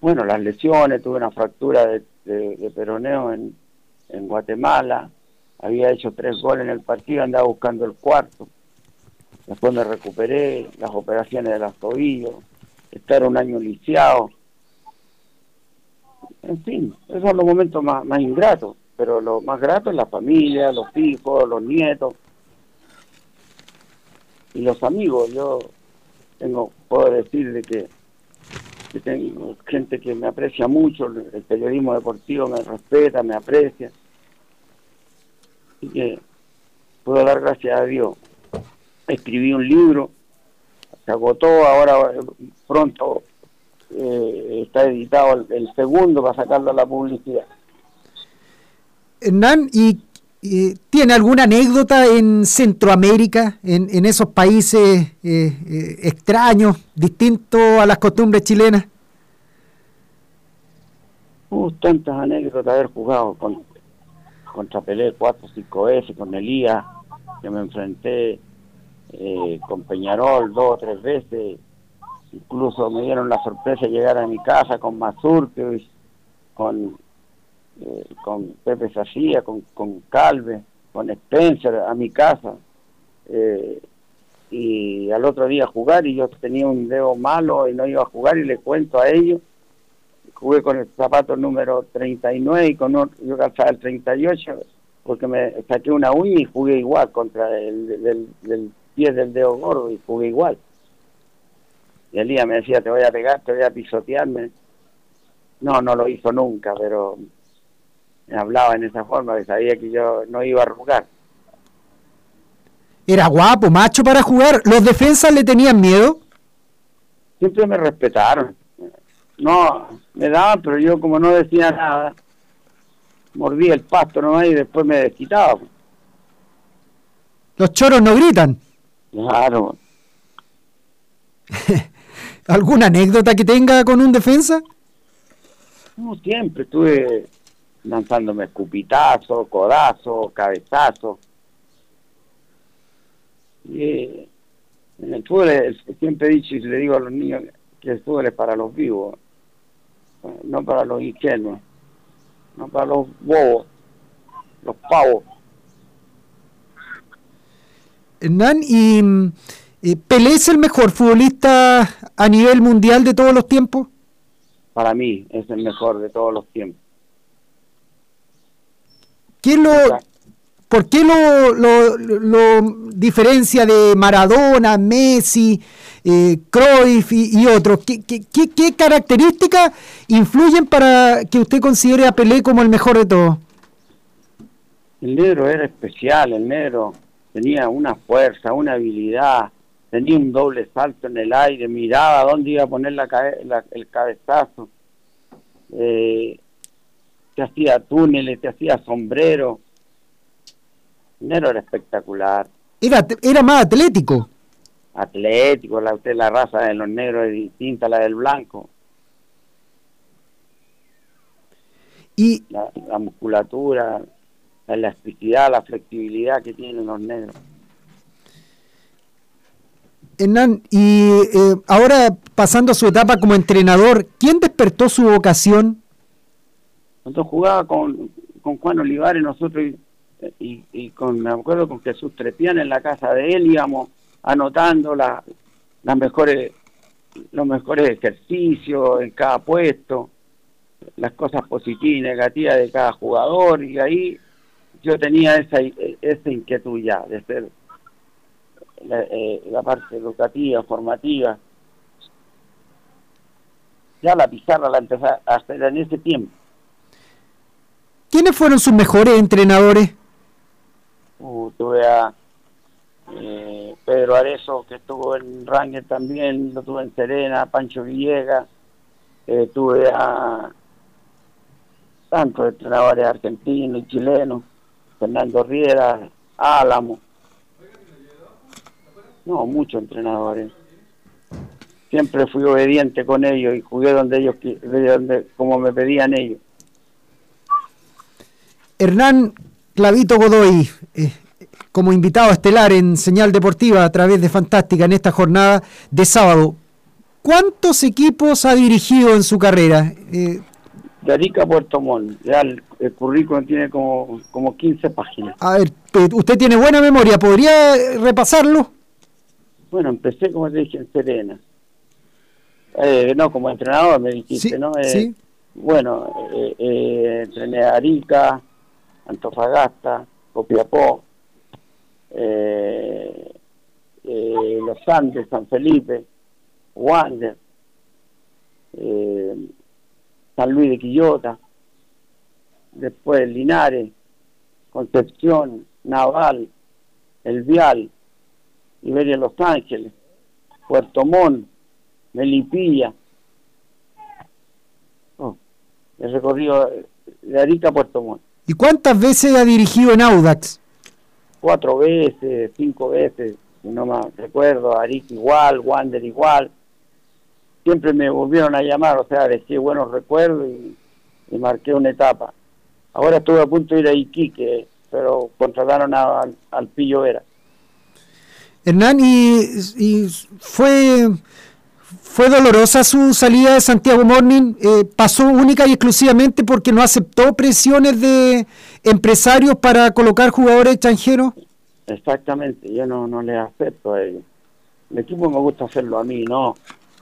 Bueno, las lesiones, tuve una fractura de, de- de peroneo en, en Guatemala, había hecho tres goles en el partido, andaba buscando el cuarto. Después me recuperé, las operaciones de los tobillos, estar un año lisiado. En fin, esos son los momentos más, más ingratos, pero lo más grato es la familia, los hijos, los nietos y los amigos. Yo tengo, puedo decir de que, que tengo gente que me aprecia mucho, el periodismo deportivo me respeta, me aprecia. Así que puedo dar gracias a Dios. Escribí un libro, se agotó, ahora eh, pronto eh, está editado el, el segundo para sacarlo a la publicidad. Hernán, ¿y, y tiene alguna anécdota en Centroamérica, en, en esos países eh, eh, extraños, distintos a las costumbres chilenas? Hubo tantas anécdotas de haber jugado con, contra Pelé 4 5 veces, con Elías, que me enfrenté eh, con Peñarol dos o tres veces. Incluso me dieron la sorpresa de llegar a mi casa con Mazurque, con, eh, con Pepe Sacía, con, con Calve, con Spencer a mi casa. Eh, y al otro día jugar y yo tenía un dedo malo y no iba a jugar y le cuento a ellos jugué con el zapato número 39 y con otro, yo calzaba el 38 porque me saqué una uña y jugué igual contra el del, del pie del dedo gordo y jugué igual. Y Elías me decía, te voy a pegar, te voy a pisotearme. No, no lo hizo nunca, pero me hablaba en esa forma, que sabía que yo no iba a jugar. Era guapo, macho para jugar. ¿Los defensas le tenían miedo? Siempre me respetaron. No, me daban, pero yo como no decía nada, mordía el pasto nomás y después me desquitaba. Los choros no gritan. Claro. ¿Alguna anécdota que tenga con un defensa? No, siempre estuve lanzándome escupitazo, codazo, cabezazo. Y, eh, en el fútbol es- siempre he dicho y le digo a los niños que el fútbol es para los vivos, eh, no para los ingenuos, no para los bobos, los pavos. Hernán, ¿y mm, eh, Pelé es el mejor futbolista a nivel mundial de todos los tiempos? Para mí es el mejor de todos los tiempos. ¿Qué lo, ¿Por qué lo, lo- lo diferencia de Maradona, Messi, eh, Cruyff y, y otros? ¿Qué, qué, qué- qué características influyen para que usted considere a Pelé como el mejor de todos? El negro era especial, el negro tenía una fuerza, una habilidad, tenía un doble salto en el aire, miraba dónde iba a poner la cabe- la- el cabezazo, eh, te hacía túneles, te hacía sombrero. El negro era espectacular, Era, era más atlético. atlético, la, usted, la raza de los negros es distinta a la del blanco, Y la, la musculatura, la elasticidad, la flexibilidad que tienen los negros. Hernán, y eh, ahora pasando a su etapa como entrenador, ¿quién despertó su vocación? Nosotros jugaba con, con Juan Olivares, nosotros y, con, me acuerdo con Jesús Trepián en la casa de él, íbamos anotando la- las mejores, los mejores ejercicios en cada puesto, las cosas positivas y negativas de cada jugador, y ahí yo tenía esa, esa inquietud ya de ser la, eh, la parte educativa, formativa. Ya la pizarra la empecé a hacer en ese tiempo. ¿Quiénes fueron sus mejores entrenadores? Uh, tuve a eh, Pedro Arezo, que estuvo en Ranger también, lo tuve en Serena, Pancho Villegas, eh, tuve a tantos entrenadores argentinos y chilenos, Fernando Riera, Álamo. No, muchos entrenadores. Siempre fui obediente con ellos y jugué donde ellos, donde, como me pedían ellos. Hernán Clavito Godoy, eh, como invitado estelar en Señal Deportiva a través de Fantástica en esta jornada de sábado. ¿Cuántos equipos ha dirigido en su carrera? Eh, de Arica a Puerto Montt. Ya el, currículum tiene como, como 15 páginas. A ver, eh, usted tiene buena memoria, ¿podría repasarlo? Bueno, empecé, como te dije, en Serena. Eh, no, como entrenador me dijiste, ¿no? Eh, sí. Bueno, eh, entrené a Arica, Antofagasta, Copiapó, Los Andes, San Felipe, Wander, San Luis de Quillota, después Linares, Concepción, Naval, El Vial, Iberia Los Ángeles, Puerto Montt, Melipilla. Oh, el recorrido de Arica a Puerto Montt. ¿Y cuántas veces ha dirigido en Audax? Cuatro veces, cinco veces, no me recuerdo, Arica igual, Wander igual, siempre me volvieron a llamar, o sea, dejé buenos recuerdos y, marqué una etapa. Ahora estuve a punto de ir a Iquique, pero contrataron al Pillo Vera. Hernán, y, fue fue dolorosa su salida de Santiago Morning, eh, pasó única y exclusivamente porque no aceptó presiones de empresarios para colocar jugadores extranjeros. Exactamente, yo no, no le acepto a ellos. El equipo me gusta hacerlo a mí, no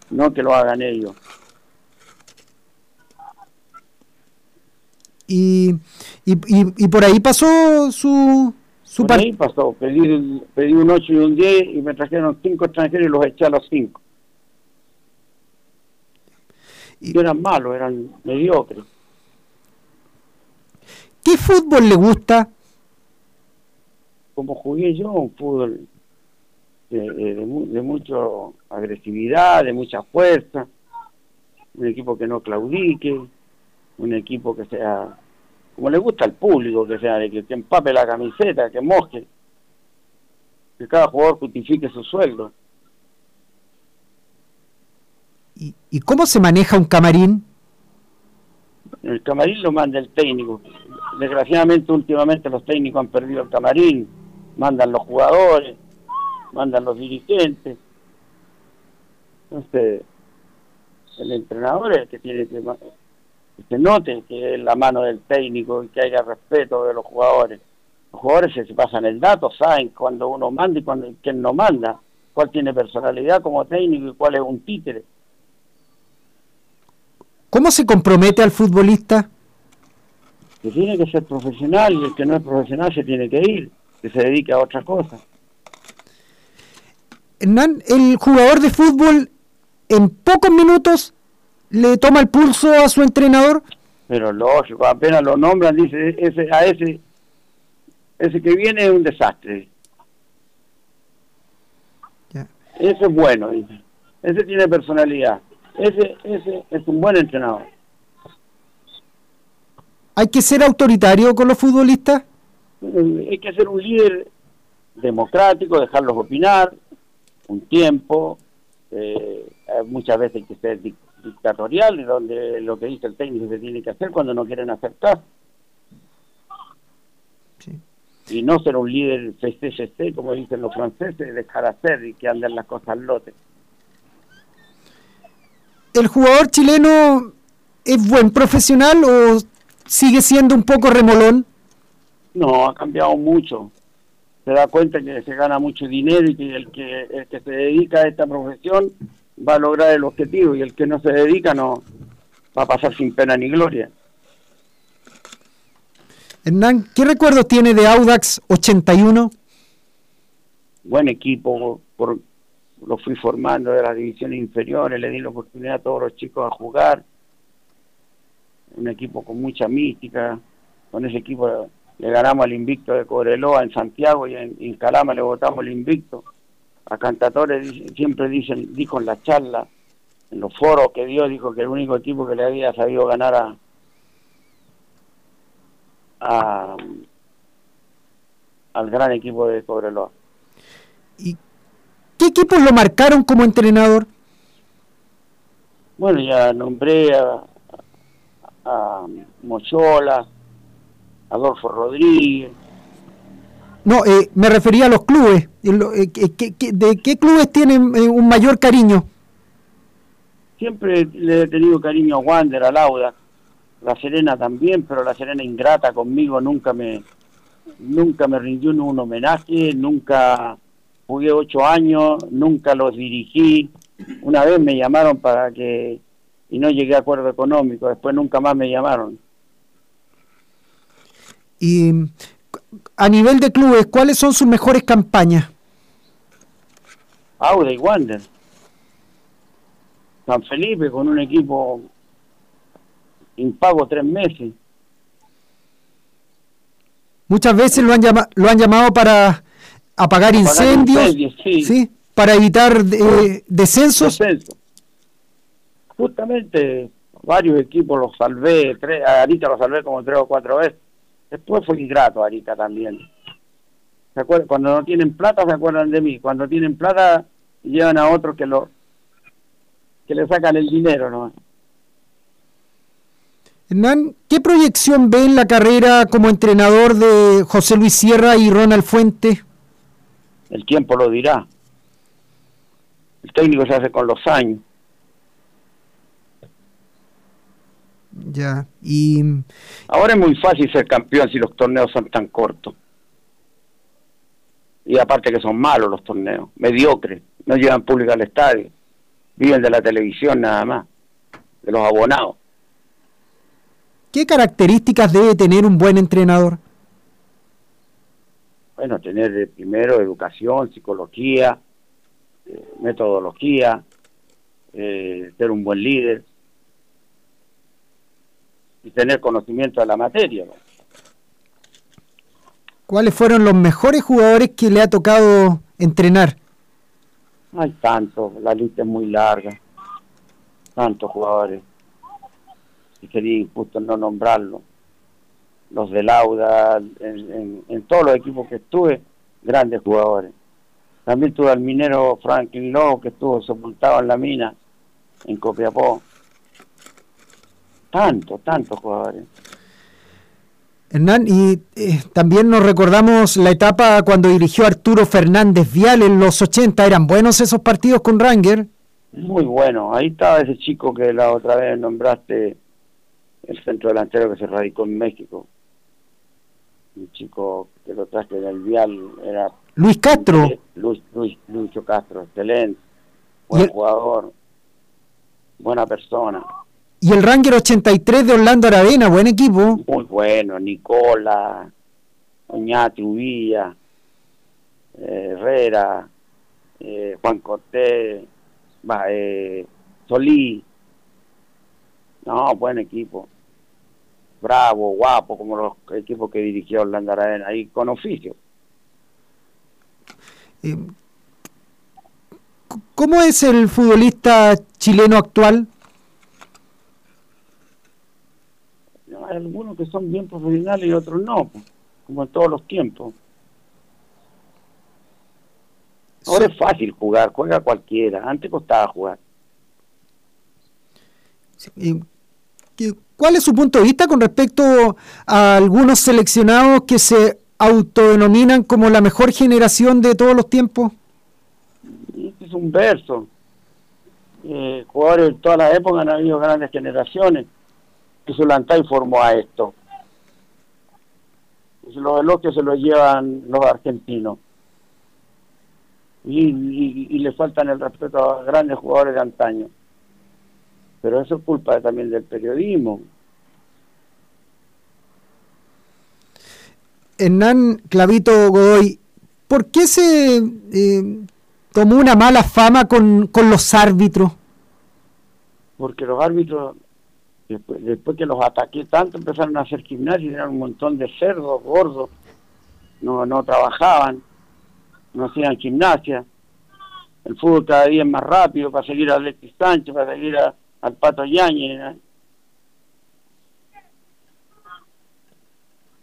no que lo hagan ellos. Y, y, y, por ahí pasó su... su por ahí pasó, pedí, pedí un 8 y un 10 y me trajeron 5 extranjeros y los eché a los 5. Y eran malos, eran mediocres. ¿Qué fútbol le gusta? Como jugué yo, un fútbol de, de, de mucha agresividad, de mucha fuerza, un equipo que no claudique, un equipo que sea, como le gusta al público, que sea, de que, empape la camiseta, que moje, que cada jugador justifique su sueldo. ¿Y, ¿Y cómo se maneja un camarín? El camarín lo manda el técnico. Desgraciadamente últimamente los técnicos han perdido el camarín, mandan los jugadores mandan los dirigentes. Entonces, el entrenador es el que tiene que, que se note que es la mano del técnico y que haya respeto de los jugadores. Los jugadores se, pasan el dato, saben cuando uno manda y cuando quién no manda, cuál tiene personalidad como técnico y cuál es un títere. ¿Cómo se compromete al futbolista? Que tiene que ser profesional y el que no es profesional se tiene que ir, que se dedique a otra cosa. Hernán, el jugador de fútbol en pocos minutos le toma el pulso a su entrenador. Pero lógico, apenas lo nombran, dice, ese, a ese, ese que viene es un desastre. Ese es bueno, dice. Ese tiene personalidad. Ese, ese es un buen entrenador. ¿Hay que ser autoritario con los futbolistas? Hay que ser un líder democrático, dejarlos opinar, un tiempo, eh, muchas veces hay que ser dictatorial, donde lo que dice el técnico se tiene que hacer cuando no quieren aceptar. Y no ser un líder CCC, como dicen los franceses, dejar hacer y que anden las cosas al lote. ¿El jugador chileno es buen profesional o sigue siendo un poco remolón? No, ha cambiado mucho se da cuenta que se gana mucho dinero y que el que, el que se dedica a esta profesión va a lograr el objetivo y el que no se dedica no va a pasar sin pena ni gloria. Hernán, ¿qué recuerdos tiene de Audax 81? Buen equipo, por, lo fui formando de las divisiones inferiores, le di la oportunidad a todos los chicos a jugar. Un equipo con mucha mística, con ese equipo le ganamos al invicto de Cobreloa en Santiago y en, Calama le votamos el invicto. A Cantatores siempre dicen, dijo en la charla, en los foros que dio, dijo que el único equipo que le había sabido ganar a, al gran equipo de Cobreloa. ¿Y qué equipos lo marcaron como entrenador? Bueno, ya nombré a, a Mochola, Adolfo Rodríguez, No, eh, me refería a los clubes. Eh, ¿De qué clubes tienen eh, un mayor cariño? Siempre le he tenido cariño a Wander, a Lauda, La Serena también, pero La Serena ingrata conmigo, nunca me nunca me rindió un homenaje, nunca jugué ocho años, nunca los dirigí. Una vez me llamaron para que y no llegué a acuerdo económico, después nunca más me llamaron. Y a nivel de clubes, ¿cuáles son sus mejores campañas? Auda y Wander. San Felipe con un equipo impago tres meses. Muchas veces lo han, llama, lo han llamado para apagar, incendios, sí. para evitar eh, descensos. Justamente varios equipos los salvé, tres, a Arica los salvé como tres o cuatro veces. Después fue ingrato Arica también. ¿Se Cuando no tienen plata se acuerdan de mí. Cuando tienen plata llevan a otros que lo que le sacan el dinero ¿no? Hernán, ¿qué proyección ve en la carrera como entrenador de José Luis Sierra y Ronald Fuente? El tiempo lo dirá. El técnico se hace con los años. Ya, y... Ahora es muy fácil ser campeón si los torneos son tan cortos. Y aparte que son malos los torneos, mediocres, no llevan público al estadio viven de la televisión nada más, de los abonados. ¿Qué características debe tener un buen entrenador? Bueno, tener eh, primero educación, psicología, eh, metodología, eh, ser un buen líder y tener conocimiento de la materia. ¿Cuáles fueron los mejores jugadores que le ha tocado entrenar? hay tantos, la lista es muy larga, tantos jugadores, y sería injusto no nombrarlo. Los de Lauda, en, todos los equipos que estuve, grandes jugadores. También tuve al minero Franklin Lowe, que estuvo sepultado en la mina, en Copiapó. Tantos, tantos jugadores. Hernán, y eh, también nos recordamos la etapa cuando dirigió Arturo Fernández Vial en los 80. ¿Eran buenos esos partidos con Ranger? Muy bueno. Ahí estaba ese chico que la otra vez nombraste, el centro delantero que se radicó en México. Un chico que lo traste del Vial era... Luis Castro. Luis, Luis, Lucho Castro, excelente. Buen jugador. Buena persona. Y el Ranger 83 de Orlando Aravena, buen equipo. Muy bueno, Nicola, Oñate, Uvilla, eh, Herrera, eh, Juan Cortés, eh, Solí. No, buen equipo. Bravo, guapo, como los equipos que dirigió Orlando Aravena, ahí con oficio. ¿Cómo es el futbolista chileno actual? Hay algunos que son bien profesionales y otros no, como en todos los tiempos. Ahora es fácil jugar, juega cualquiera, antes costaba jugar. ¿Cuál es su punto de vista con respecto a algunos seleccionados que se autodenominan como la mejor generación de todos los tiempos? Este es un verso. Eh, jugadores de toda la época han habido grandes generaciones Zulantay formó a esto. Los elogios se los llevan los argentinos. Y, le faltan el respeto a grandes jugadores de antaño. Pero eso es culpa también del periodismo. Hernán Clavito Godoy, ¿por qué se eh, tomó una mala fama con, con los árbitros? Porque los árbitros Después, que los ataqué tanto, empezaron a hacer gimnasia, eran un montón de cerdos, gordos, no, no trabajaban, no hacían gimnasia. El fútbol cada día es más rápido para seguir a Alexis Sánchez, para seguir al Pato Yañez.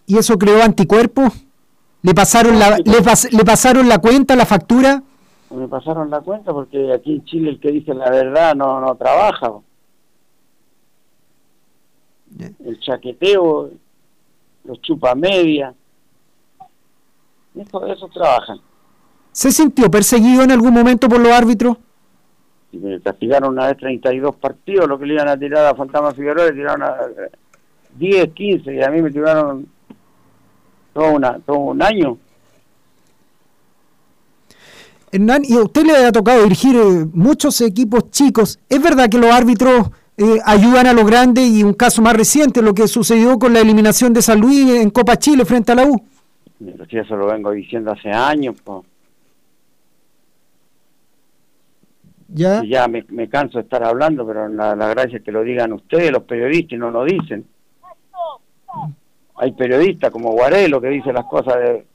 ¿Y eso creó anticuerpos? ¿Le pasaron, la, le, ¿Le pasaron la cuenta, la factura? Me pasaron la cuenta porque aquí en Chile el que dice la verdad no, no trabaja el chaqueteo, los chupa media. Eso, eso trabajan. ¿Se sintió perseguido en algún momento por los árbitros? Y me castigaron una vez 32 partidos, lo que le iban a tirar a Fantasma Figueroa, le tiraron a eh, 10, 15, y a mí me tiraron todo, una, todo un año. Hernán, y a usted le ha tocado dirigir eh, muchos equipos chicos. ¿Es verdad que los árbitros eh, ayudan a los grandes y un caso más reciente, lo que sucedió con la eliminación de San Luis en Copa Chile frente a la U? Pero si eso lo vengo diciendo hace años, po. Ya. Y ya me, me canso de estar hablando, pero la, la gracia es que lo digan ustedes, los periodistas, y no lo dicen. Hay periodistas como Guarelo que dicen las cosas de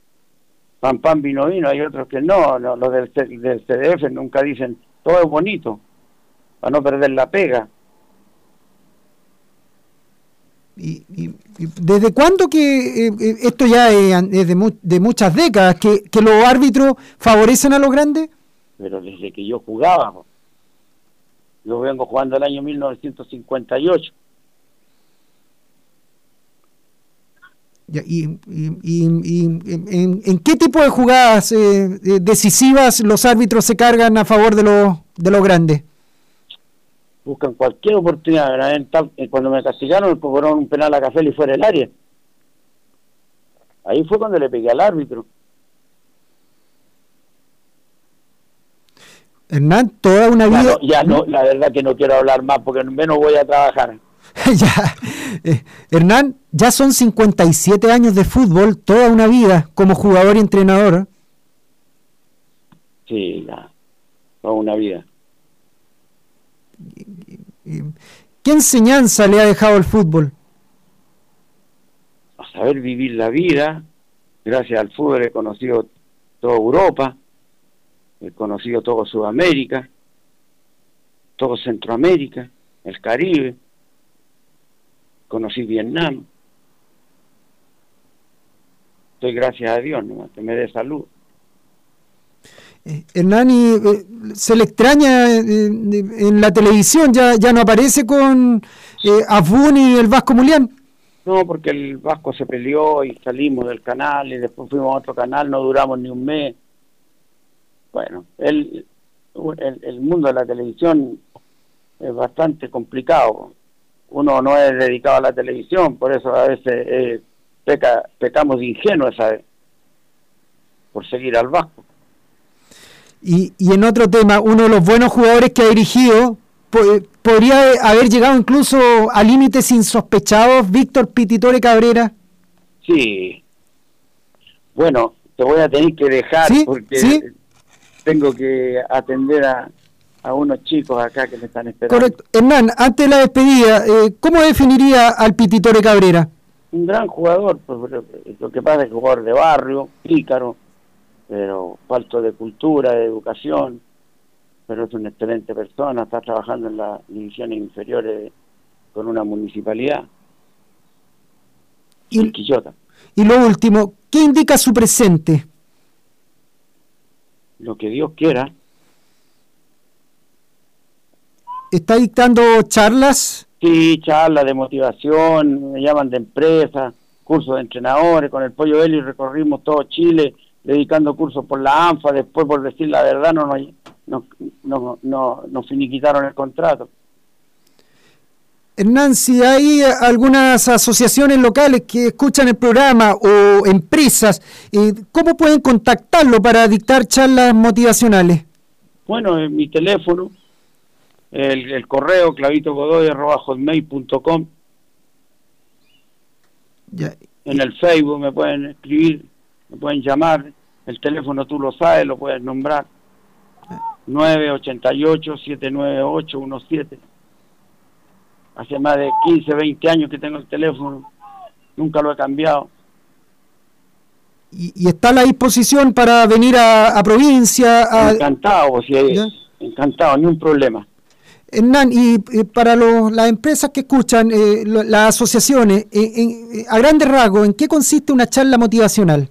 pan pan vino vino, hay otros que no, no, los del, del CDF nunca dicen todo es bonito, para no perder la pega. Y, y- y ¿Desde cuándo que eh, eh, esto ya es, de, mu- de muchas décadas, que, que los árbitros favorecen a los grandes? pero desde que yo jugaba. po. Yo vengo jugando el año 1958. Ya, ¿Y, y- y- y- en, en qué tipo de jugadas eh, eh, decisivas los árbitros se cargan a favor de los, de los grandes? Buscan cualquier oportunidad. eh, cuando me castigaron, cobraron un penal a Café y fuera del área. Ahí fue cuando le pegué al árbitro. Hernán, toda una vida... ya no, la verdad que no quiero hablar más porque menos voy a trabajar. ya, eh, Hernán, ya son 57 años de fútbol, toda una vida como jugador y entrenador. Sí, ya. Toda una vida. ¿Qué enseñanza le ha dejado el fútbol? A saber vivir la vida. Gracias al fútbol he conocido toda Europa. He conocido todo Sudamérica. Todo Centroamérica. El Caribe. Conocí Vietnam. Estoy gracias a Dios, nomás, que me dé salud. Eh, Hernán, y, eh, se le extraña eh, eh, en la televisión, ya, ya no aparece con eh, Afun y el Vasco Mulián. No, porque el Vasco se peleó y salimos del canal y después fuimos a otro canal, no duramos ni un mes. Bueno, el, el, el mundo de la televisión es bastante complicado. Uno no es dedicado a la televisión, por eso a veces eh, peca, pecamos de ingenuos, ¿sabes? Por seguir al Vasco. Y, y en otro tema, uno de los buenos jugadores que ha dirigido po- podría haber llegado incluso a límites insospechados, Víctor Pititore Cabrera. Sí. Bueno, te voy a tener que dejar ¿Sí? porque ¿Sí? tengo que atender a, a unos chicos acá que me están esperando. Correcto. Hernán, antes de la despedida, eh, ¿cómo definiría al Pititore Cabrera? un gran jugador, pues, lo que pasa es que es jugador de barrio, pícaro, pero falto de cultura, de educación, pero es una excelente persona, está trabajando en las divisiones inferiores con una municipalidad, Y, en Quillota. y lo último, ¿qué indica su presente? Lo que Dios quiera, ¿Está dictando charlas? sí, charlas de motivación, me llaman de empresa, cursos de entrenadores, con el Pollo Eli recorrimos todo Chile, dedicando cursos por la ANFA, después por decir la verdad no nos no, no, no, nos finiquitaron el contrato. Hernán, si hay algunas asociaciones locales que escuchan el programa o empresas, ¿cómo pueden contactarlo para dictar charlas motivacionales? Bueno, en mi teléfono, el, el correo clavitogodoy.com, en el Facebook me pueden escribir, me pueden llamar, el teléfono tú lo sabes, lo puedes nombrar, 988-798-17. Hace más de 15, 20 años que tengo el teléfono, nunca lo he cambiado. y, y está a la disposición para venir a, a provincia. A, Encantado, sea, Ya. encantado, ni un problema. Hernán, y para los- las empresas que escuchan, eh, las asociaciones, eh, en- eh, a grandes rasgos, ¿en qué consiste una charla motivacional?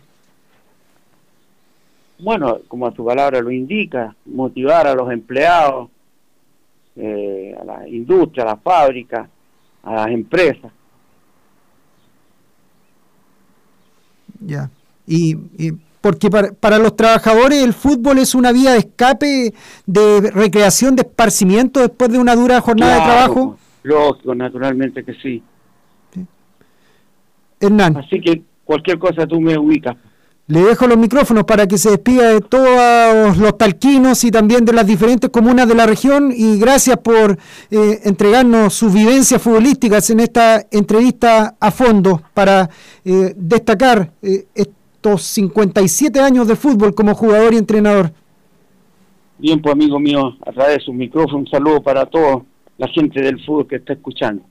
Bueno, como su palabra lo indica, motivar a los empleados, eh, a la industria, a las fábricas, a las empresas. Ya. Y, y porque para, para, los trabajadores el fútbol es una vía de escape, de recreación, de esparcimiento después de una dura jornada Claro, de trabajo. Lógico, naturalmente que sí. Hernán. Así que cualquier cosa tú me ubicas. Le dejo los micrófonos para que se despida de todos los talquinos y también de las diferentes comunas de la región y gracias por eh, entregarnos sus vivencias futbolísticas en esta entrevista a fondo para eh, destacar eh, estos 57 años de fútbol como jugador y entrenador. Bien, pues amigo mío, a través de su micrófono, un saludo para toda la gente del fútbol que está escuchando.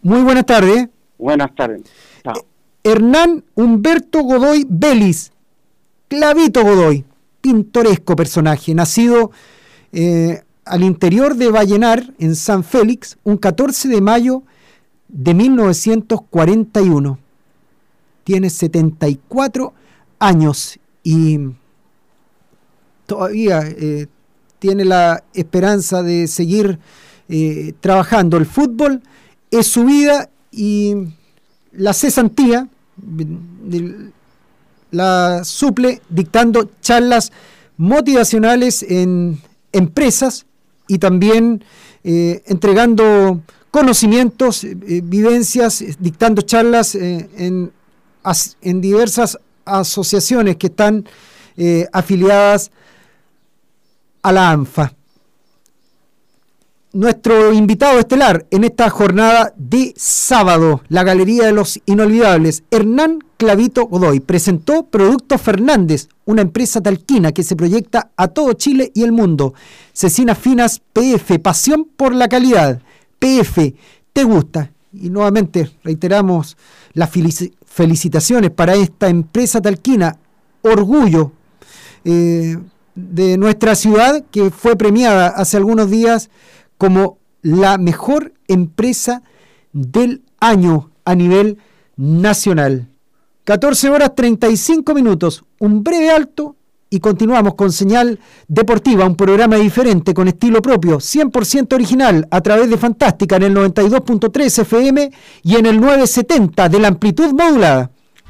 Muy buenas tardes. Buenas tardes. Chao. Hernán Humberto Godoy Vélez, Clavito Godoy, pintoresco personaje, nacido eh, al interior de Vallenar, en San Félix, un 14 de mayo de 1941. Tiene 74 años y todavía eh, tiene la esperanza de seguir eh, trabajando. El fútbol es su vida y la cesantía la suple dictando charlas motivacionales en empresas y también eh, entregando conocimientos, eh, vivencias, dictando charlas eh, en, en, diversas asociaciones que están afiliadas a la ANFA nuestro invitado estelar en esta jornada de sábado, la Galería de los Inolvidables, Hernán Clavito Godoy, presentó Productos Fernández, una empresa talquina que se proyecta a todo Chile y el mundo. Cecinas Finas PF, pasión por la calidad. PF, ¿te gusta? Y nuevamente reiteramos las felicitaciones para esta empresa talquina, orgullo eh, de nuestra ciudad que fue premiada hace algunos días como la mejor empresa del año a nivel nacional. 14 horas 35 minutos, un breve alto y continuamos con señal deportiva, un programa diferente con estilo propio, 100% original a través de Fantástica en el 92.3 FM y en el 970 de la amplitud modulada.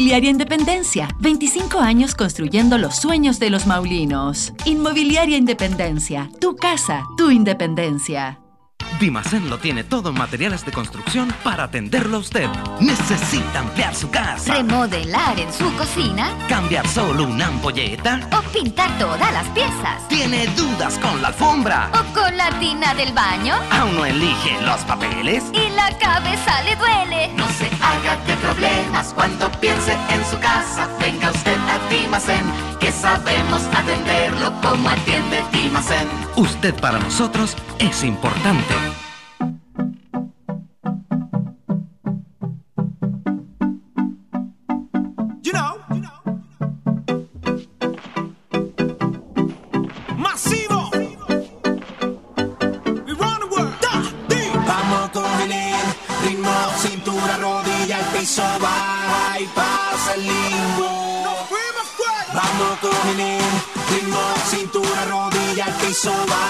Independencia, 25 años construyendo los sueños de los maulinos. Inmobiliaria Independencia, tu casa, tu independencia. Dimacén lo tiene todo en materiales de construcción para atenderlo a usted. Necesita ampliar su casa. Remodelar en su cocina. Cambiar solo una ampolleta. O pintar todas las piezas. ¿Tiene dudas con la alfombra? ¿O con la tina del baño? ¿Aún no elige los papeles? Y la cabeza le duele. No se haga de problemas Usted para nosotros es importante. You know, Masivo. We run the world. Da, di. Vamos con el ritmo, cintura, rodilla, el piso va y pasa el limbo. Vamos con el ritmo, cintura, rodilla, el piso va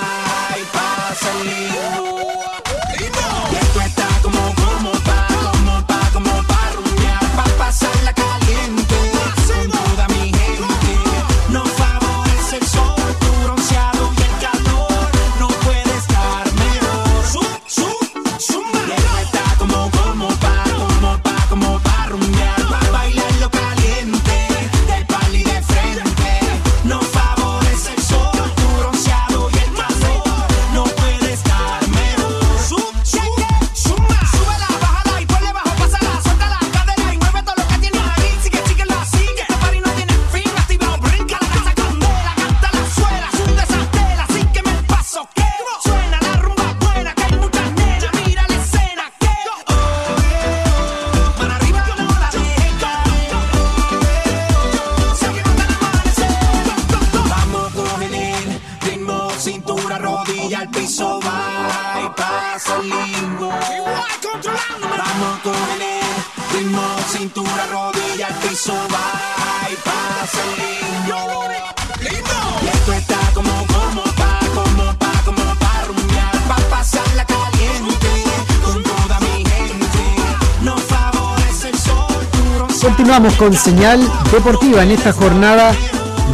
con señal deportiva en esta jornada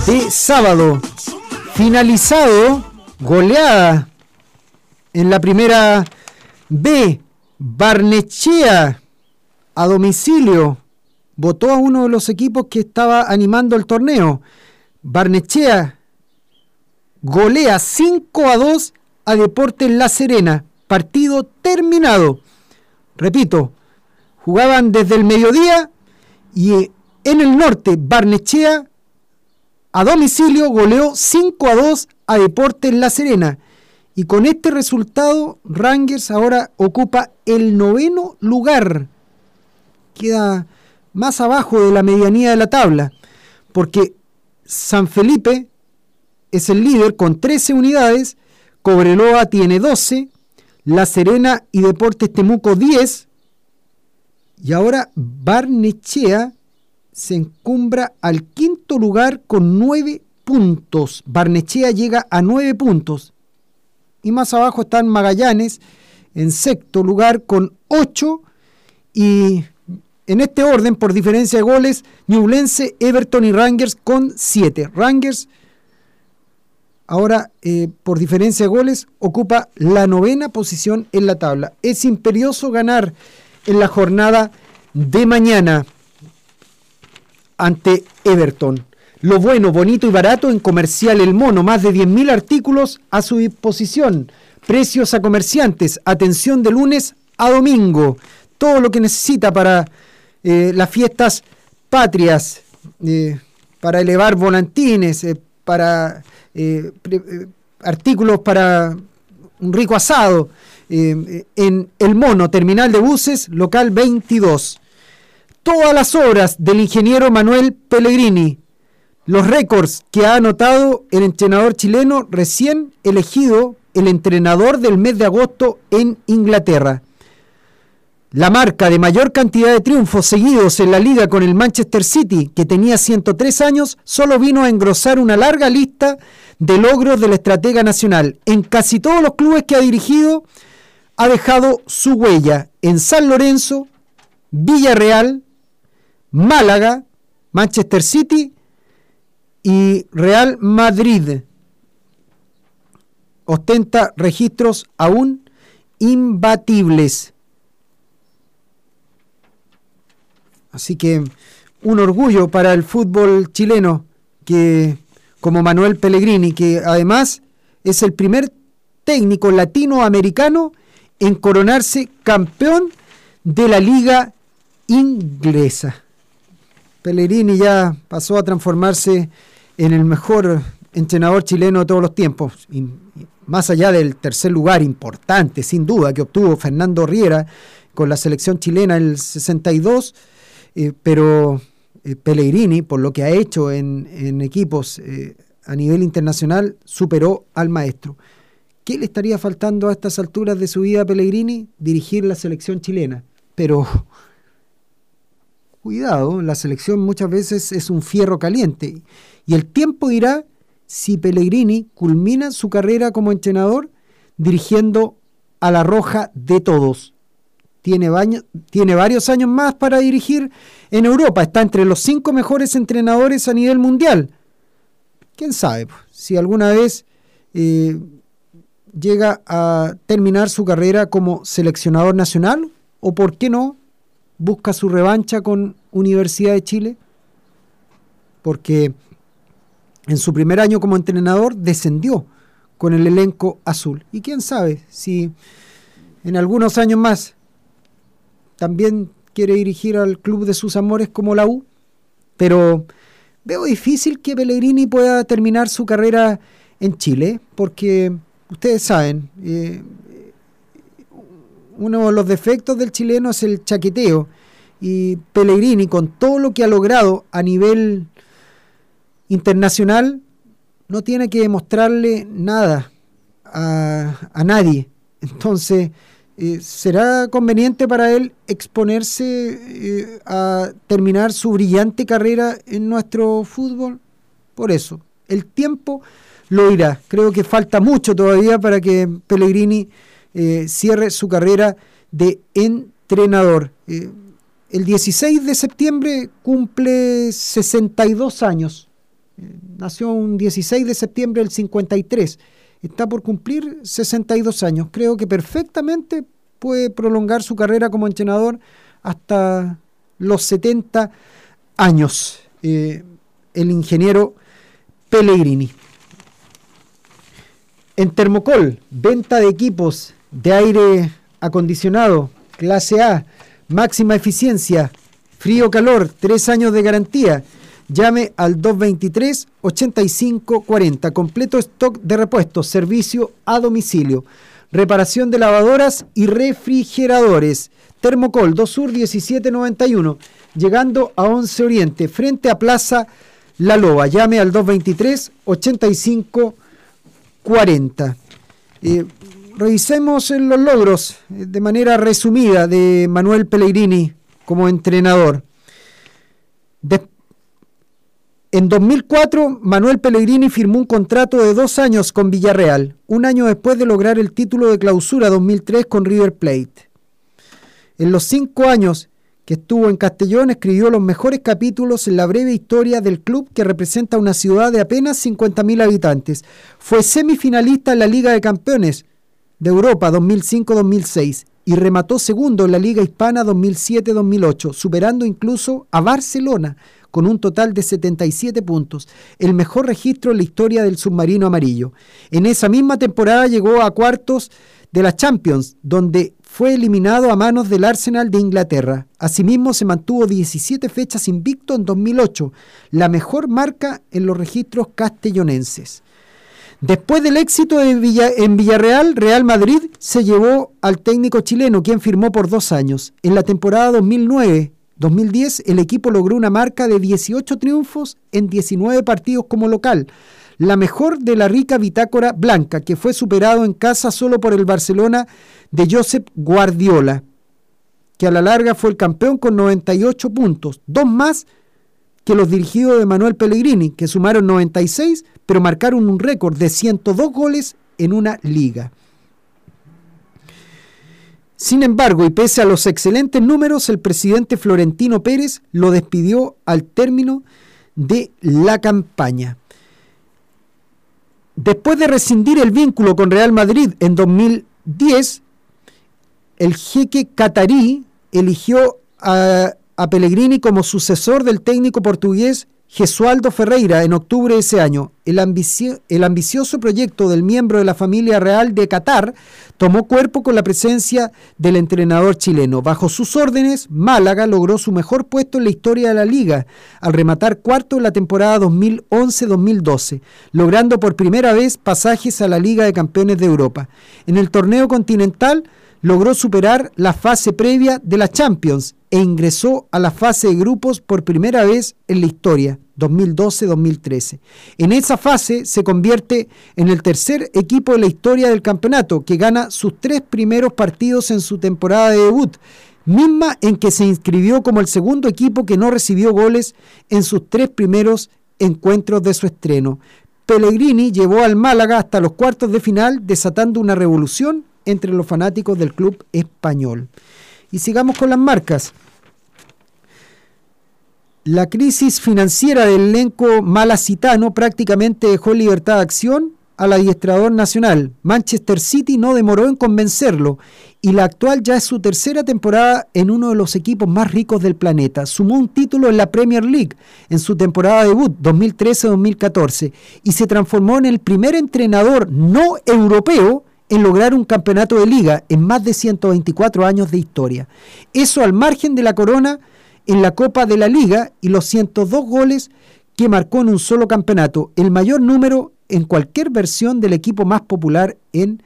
de sábado. Finalizado, goleada en la primera B. Barnechea a domicilio votó a uno de los equipos que estaba animando el torneo. Barnechea golea 5 a 2 a Deportes La Serena. Partido terminado. Repito, jugaban desde el mediodía y eh, en el norte Barnechea a domicilio goleó 5 a 2 a Deportes La Serena. Y con este resultado, Rangers ahora ocupa el noveno lugar. Queda más abajo de la medianía de la tabla. Porque San Felipe es el líder con 13 unidades. Cobreloa tiene 12. La Serena y Deportes Temuco 10. Y ahora Barnechea se encumbra al quinto lugar con 9 puntos. Barnechea llega a 9 puntos. Y más abajo están Magallanes en sexto lugar con 8. Y en este orden, por diferencia de goles, Ñublense, Everton y Rangers con 7. Rangers, ahora eh, por diferencia de goles, ocupa la novena posición en la tabla. Es imperioso ganar en la jornada de mañana ante Everton. Lo bueno, bonito y barato en Comercial El Mono, más de 10.000 artículos a su disposición. Precios a comerciantes, atención de lunes a domingo. Todo lo que necesita para eh, las fiestas patrias, eh, para elevar volantines, eh, para artículos para un rico asado. En El Mono, terminal de buses, local 22 todas las obras del ingeniero Manuel Pellegrini, los récords que ha anotado el entrenador chileno recién elegido el entrenador del mes de agosto en Inglaterra. La marca de mayor cantidad de triunfos seguidos en la liga con el Manchester City, que tenía 103 años, solo vino a engrosar una larga lista de logros del estratega nacional. En casi todos los clubes que ha dirigido, ha dejado su huella en San Lorenzo, Villarreal, Málaga, Manchester City y Real Madrid. Ostenta registros aún imbatibles. Así que un orgullo para el fútbol chileno que como Manuel Pellegrini, que además es el primer técnico latinoamericano en coronarse campeón de la liga inglesa. Pellegrini ya pasó a transformarse en el mejor entrenador chileno de todos los tiempos, más allá del tercer lugar importante, sin duda, que obtuvo Fernando Riera con la selección chilena en el 62, eh, pero eh, Pellegrini, por lo que ha hecho en, en equipos eh, a nivel internacional, superó al maestro. ¿Qué le estaría faltando a estas alturas de su vida a Pellegrini? Dirigir la selección chilena. Pero cuidado, la selección muchas veces es un fierro caliente. Y el tiempo dirá si Pellegrini culmina su carrera como entrenador dirigiendo a la roja de todos. Tiene, varios años más para dirigir en Europa. Está entre los cinco mejores entrenadores a nivel mundial. ¿Quién sabe? Si alguna vez eh, llega a terminar su carrera como seleccionador nacional o, por qué no, busca su revancha con Universidad de Chile. Porque en su primer año como entrenador descendió con el elenco azul. Y quién sabe si en algunos años más también quiere dirigir al club de sus amores como la U. Pero veo difícil que Pellegrini pueda terminar su carrera en Chile, porque ustedes saben, eh, uno de los defectos del chileno es el chaqueteo. Y Pellegrini, con todo lo que ha logrado a nivel internacional, no tiene que demostrarle nada a, nadie. Entonces, eh, ¿será conveniente para él exponerse eh, a terminar su brillante carrera en nuestro fútbol? Por eso, el tiempo lo irá. Creo que falta mucho todavía para que Pellegrini eh, cierre su carrera de entrenador. el 16 de septiembre cumple 62 años. nació un 16 de septiembre del 53 está por cumplir 62 años. Creo que perfectamente puede prolongar su carrera como entrenador hasta los 70 años. Eh, el ingeniero Pellegrini. En Termocol, venta de equipos de aire acondicionado, clase A, máxima eficiencia, frío-calor, tres años de garantía Llame al 223-8540. Completo stock de repuestos, servicio a domicilio, reparación de lavadoras y refrigeradores. Termocol 2 Sur 1791, llegando a 11 Oriente, frente a Plaza La Loba. Llame al 223-8540. Eh, revisemos los logros eh, de manera resumida de Manuel Pellegrini como entrenador. En 2004, Manuel Pellegrini firmó un contrato de dos años con Villarreal, un año después de lograr el título de clausura 2003 con River Plate. En los cinco años que estuvo en Castellón, escribió los mejores capítulos en la breve historia del club que representa una ciudad de apenas 50.000 habitantes. Fue semifinalista en la Liga de Campeones de Europa 2005-2006 y remató segundo en la Liga Hispana 2007-2008, superando incluso a Barcelona con un total de 77 puntos, el mejor registro en la historia del submarino amarillo. En esa misma temporada llegó a cuartos de la Champions, donde fue eliminado a manos del Arsenal de Inglaterra. Asimismo, se mantuvo 17 fechas invicto en 2008, la mejor marca en los registros castellonenses. Después del éxito en Villarreal, Real Madrid se llevó al técnico chileno, quien firmó por dos años. En la temporada 2009 2010 el equipo logró una marca de 18 triunfos en 19 partidos como local, la mejor de la rica bitácora blanca, que fue superado en casa solo por el Barcelona de Josep Guardiola, que a la larga fue el campeón con 98 puntos, dos más que los dirigidos de Manuel Pellegrini, que sumaron 96, pero marcaron un récord de 102 goles en una liga. Sin embargo, y pese a los excelentes números, el presidente Florentino Pérez lo despidió al término de la campaña. Después de rescindir el vínculo con Real Madrid en 2010, el jeque catarí eligió a, Pellegrini como sucesor del técnico portugués Gesualdo Ferreira en octubre de ese año. El, el, ambicioso proyecto del miembro de la familia real de Qatar tomó cuerpo con la presencia del entrenador chileno. Bajo sus órdenes, Málaga logró su mejor puesto en la historia de la liga, al rematar cuarto en la temporada 2011-2012, logrando por primera vez pasajes a la Liga de Campeones de Europa. En el torneo continental, logró superar la fase previa de la Champions e ingresó a la fase de grupos por primera vez en la historia, 2012-2013. En esa fase se convierte en el tercer equipo de la historia del campeonato, que gana sus tres primeros partidos en su temporada de debut, misma en que se inscribió como el segundo equipo que no recibió goles en sus tres primeros encuentros de su estreno. Pellegrini llevó al Málaga hasta los cuartos de final, desatando una revolución entre los fanáticos del club español. Y sigamos con las marcas. La crisis financiera del elenco malacitano prácticamente dejó libertad de acción al adiestrador nacional. Manchester City no demoró en convencerlo y la actual ya es su tercera temporada en uno de los equipos más ricos del planeta. Sumó un título en la Premier League en su temporada debut 2013-2014 y se transformó en el primer entrenador no europeo en lograr un campeonato de liga en más de 124 años de historia. Eso al margen de la corona en la Copa de la Liga y los 102 goles que marcó en un solo campeonato, el mayor número en cualquier versión del equipo más popular en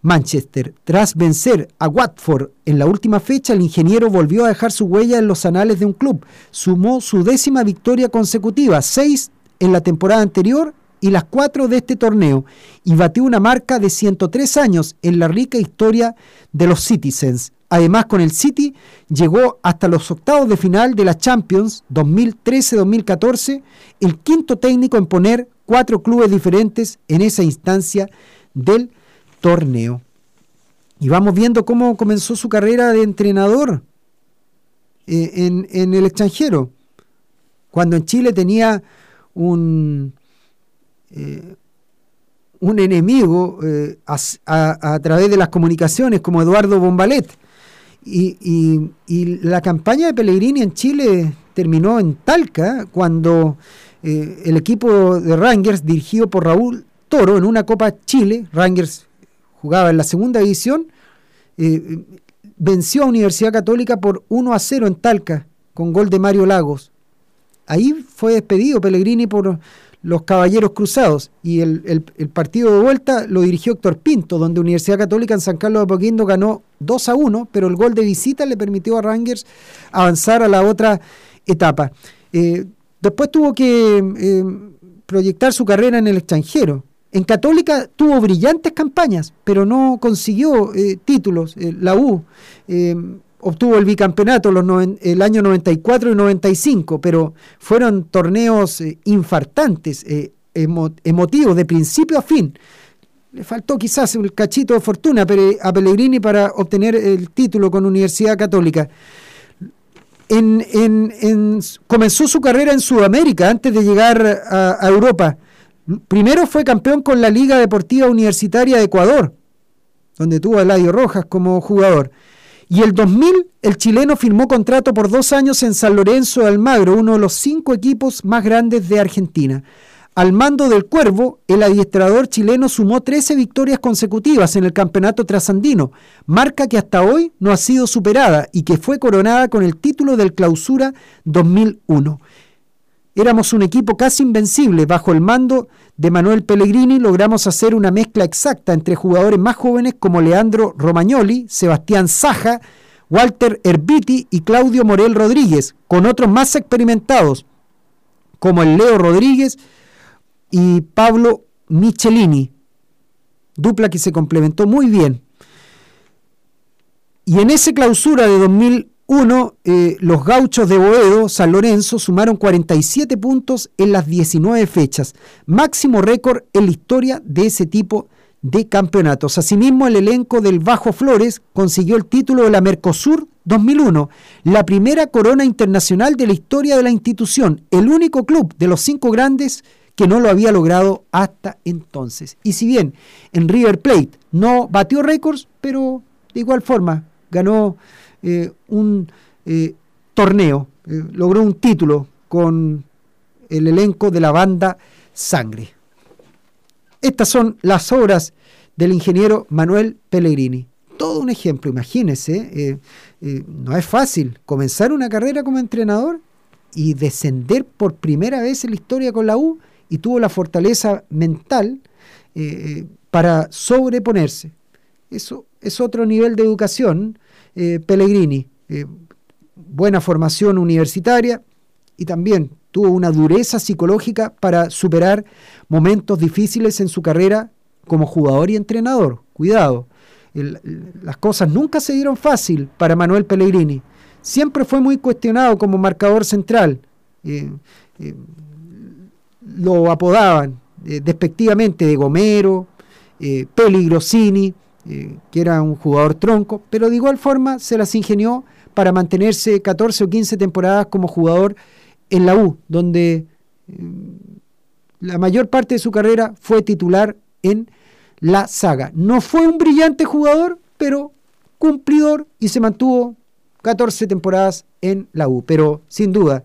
Manchester. Tras vencer a Watford en la última fecha, el ingeniero volvió a dejar su huella en los anales de un club. Sumó su décima victoria consecutiva, seis en la temporada anterior y las cuatro de este torneo y batió una marca de 103 años en la rica historia de los Citizens. Además, con el City llegó hasta los octavos de final de la Champions 2013-2014, el quinto técnico en poner cuatro clubes diferentes en esa instancia del torneo. Y vamos viendo cómo comenzó su carrera de entrenador eh, en, el extranjero. Cuando en Chile tenía un, eh, un enemigo eh, a, través de las comunicaciones como Eduardo Bombalet. Y, la campaña de Pellegrini en Chile terminó en Talca cuando el equipo de Rangers, dirigido por Raúl Toro, en una Copa Chile, Rangers jugaba en la segunda división, eh, venció a Universidad Católica por 1 a 0 en Talca, con gol de Mario Lagos. Ahí fue despedido Pellegrini por los Caballeros Cruzados y el, partido de vuelta lo dirigió Héctor Pinto, donde Universidad Católica en San Carlos de Apoquindo ganó 2 a 1, pero el gol de visita le permitió a Rangers avanzar a la otra etapa. Eh, después tuvo que eh, proyectar su carrera en el extranjero. En Católica tuvo brillantes campañas, pero no consiguió eh, títulos. Eh, la U eh, obtuvo el bicampeonato los el año 94 y 95, pero fueron torneos infartantes, emotivos, de principio a fin. Le faltó quizás un cachito de fortuna a Pellegrini para obtener el título con Universidad Católica. comenzó su carrera en Sudamérica antes de llegar a Europa Primero fue campeón con la Liga Deportiva Universitaria de Ecuador, donde tuvo a Eladio Rojas como jugador. Y el 2000 el chileno firmó contrato por dos años en San Lorenzo de Almagro, uno de los cinco equipos más grandes de Argentina. Al mando del Cuervo, el adiestrador chileno sumó 13 victorias consecutivas en el campeonato trasandino, marca que hasta hoy no ha sido superada y que fue coronada con el título del Clausura 2001. Éramos un equipo casi invencible. Bajo el mando de Manuel Pellegrini logramos hacer una mezcla exacta entre jugadores más jóvenes como Leandro Romagnoli, Sebastián Saja, Walter Herbiti y Claudio Morel Rodríguez, con otros más experimentados como el Leo Rodríguez y Pablo Michelini, dupla que se complementó muy bien. Y en esa clausura de 2000 uno, eh, los gauchos de Boedo, San Lorenzo, sumaron 47 puntos en las 19 fechas, máximo récord en la historia de ese tipo de campeonatos. Asimismo, el elenco del Bajo Flores consiguió el título de la Mercosur 2001, la primera corona internacional de la historia de la institución, el único club de los cinco grandes que no lo había logrado hasta entonces. Y si bien en River Plate no batió récords, pero de igual forma ganó eh, un eh, torneo, eh, logró un título con el elenco de la banda Sangre. Estas son las obras del ingeniero Manuel Pellegrini. Todo un ejemplo, imagínense, no es fácil comenzar una carrera como entrenador y descender por primera vez en la historia con la U y tuvo la fortaleza mental para sobreponerse. Eso es otro nivel de educación eh, Pellegrini. Eh, buena formación universitaria y también tuvo una dureza psicológica para superar momentos difíciles en su carrera como jugador y entrenador. Cuidado, las cosas nunca se dieron fácil para Manuel Pellegrini. Siempre fue muy cuestionado como marcador central. Eh, lo apodaban despectivamente de Gomero, Peligrosini, eh, que era un jugador tronco, pero de igual forma se las ingenió para mantenerse 14 o 15 temporadas como jugador en la U, donde eh, la mayor parte de su carrera fue titular en la saga. No fue un brillante jugador, pero cumplidor y se mantuvo 14 temporadas en la U. Pero sin duda,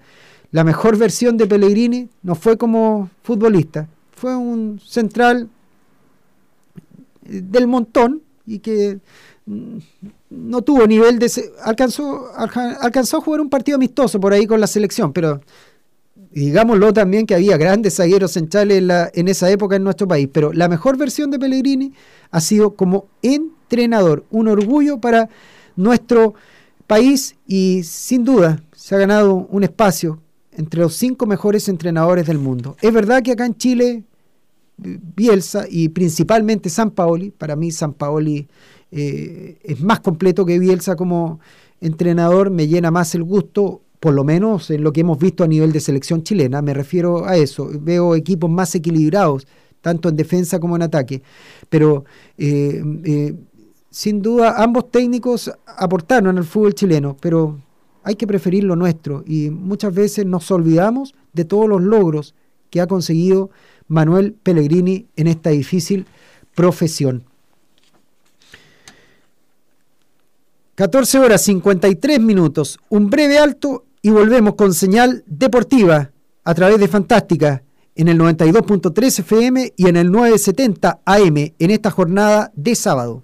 la mejor versión de Pellegrini no fue como futbolista, fue un central del montón y que mm, no tuvo nivel de... Alcanzó, alcanzó a jugar un partido amistoso por ahí con la selección, pero digámoslo también que había grandes zagueros en, la, en esa época en nuestro país, pero la mejor versión de Pellegrini ha sido como entrenador, un orgullo para nuestro país y sin duda se ha ganado un espacio entre los cinco mejores entrenadores del mundo. Es verdad que acá en Chile Bielsa y principalmente San Paoli. Para mí San Paoli eh, es más completo que Bielsa como entrenador, me llena más el gusto, por lo menos en lo que hemos visto a nivel de selección chilena, me refiero a eso, veo equipos más equilibrados, tanto en defensa como en ataque, pero eh, eh, sin duda ambos técnicos aportaron al fútbol chileno, pero hay que preferir lo nuestro. Y muchas veces nos olvidamos de todos los logros que ha conseguido Manuel Pellegrini en esta difícil profesión. 14 horas 53 minutos, un breve alto y volvemos con señal deportiva a través de Fantástica en el 92.3 FM y en el 970 AM en esta jornada de sábado.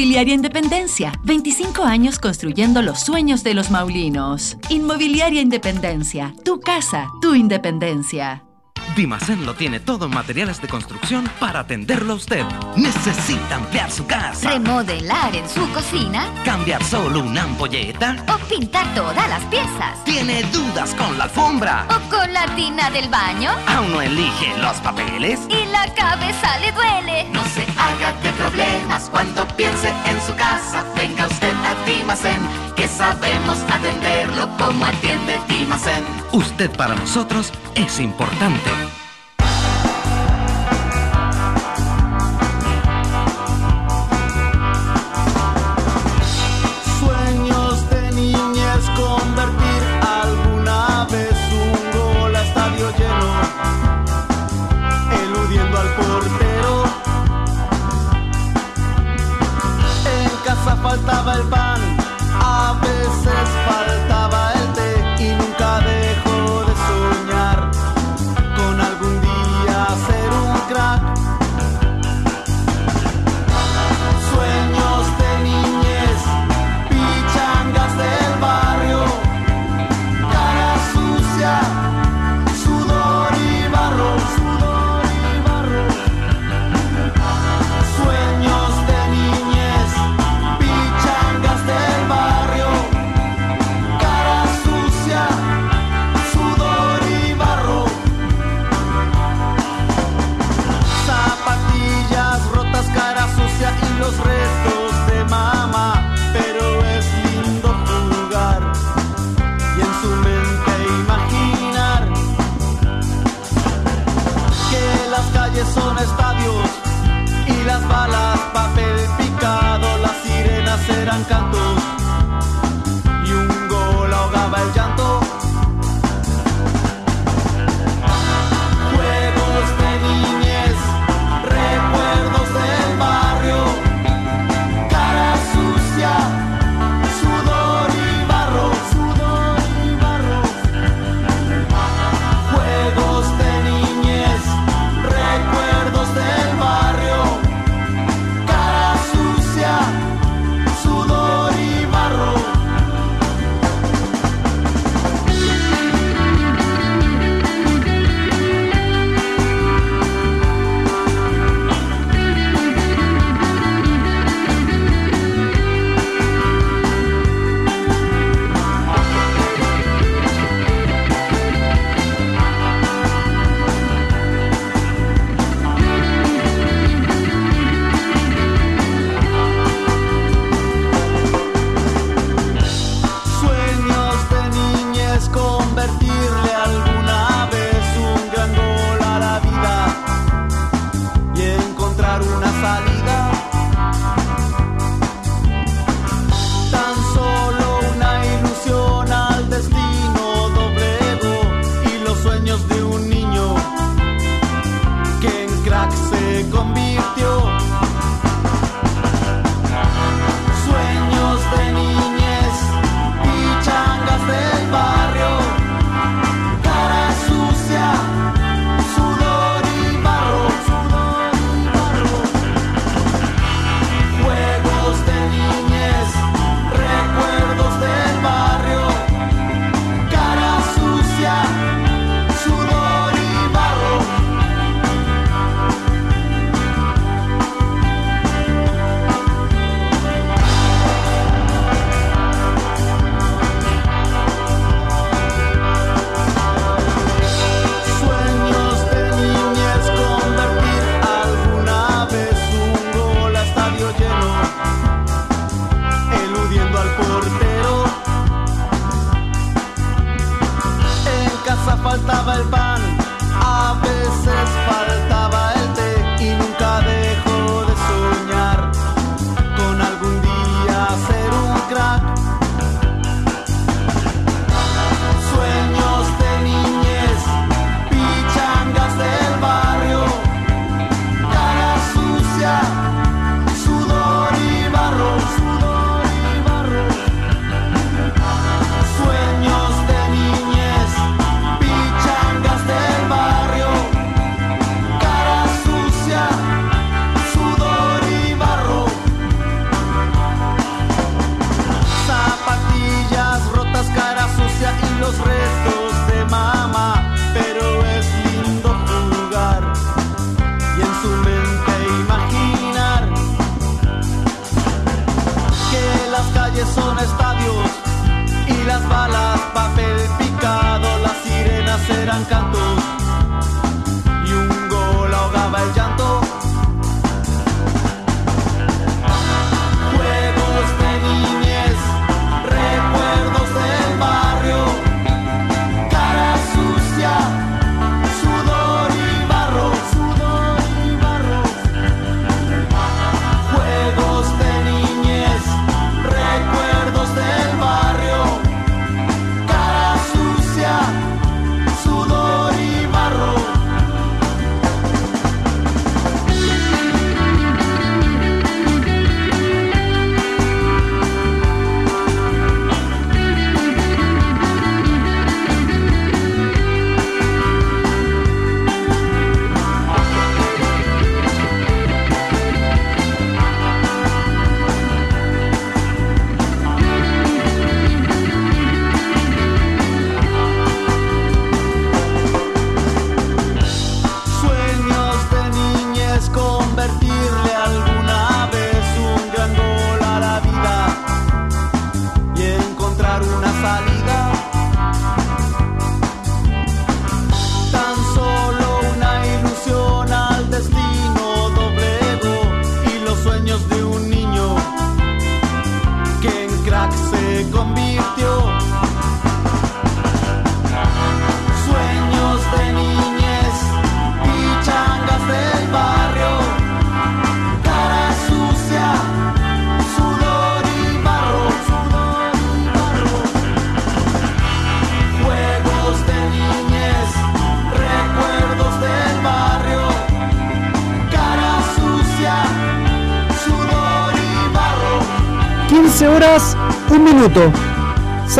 Independencia, 25 años construyendo los sueños de los maulinos. Inmobiliaria Independencia, tu casa, tu independencia. Dimacén lo tiene todo en materiales de construcción para atenderlo a usted. ¿Necesita ampliar su casa? Remodelar en su cocina. ¿Cambiar solo una ampolleta? O pintar todas las piezas. ¿Tiene dudas con la alfombra? ¿O con la tina del baño? ¿Aún no elige los papeles? Y la cabeza le duele. No se haga cuando piense en su casa. Venga usted a Dimacén, que sabemos atenderlo como atiende Dimacén. Usted para nosotros es importante. Casa faltaba el pan, a veces faltaba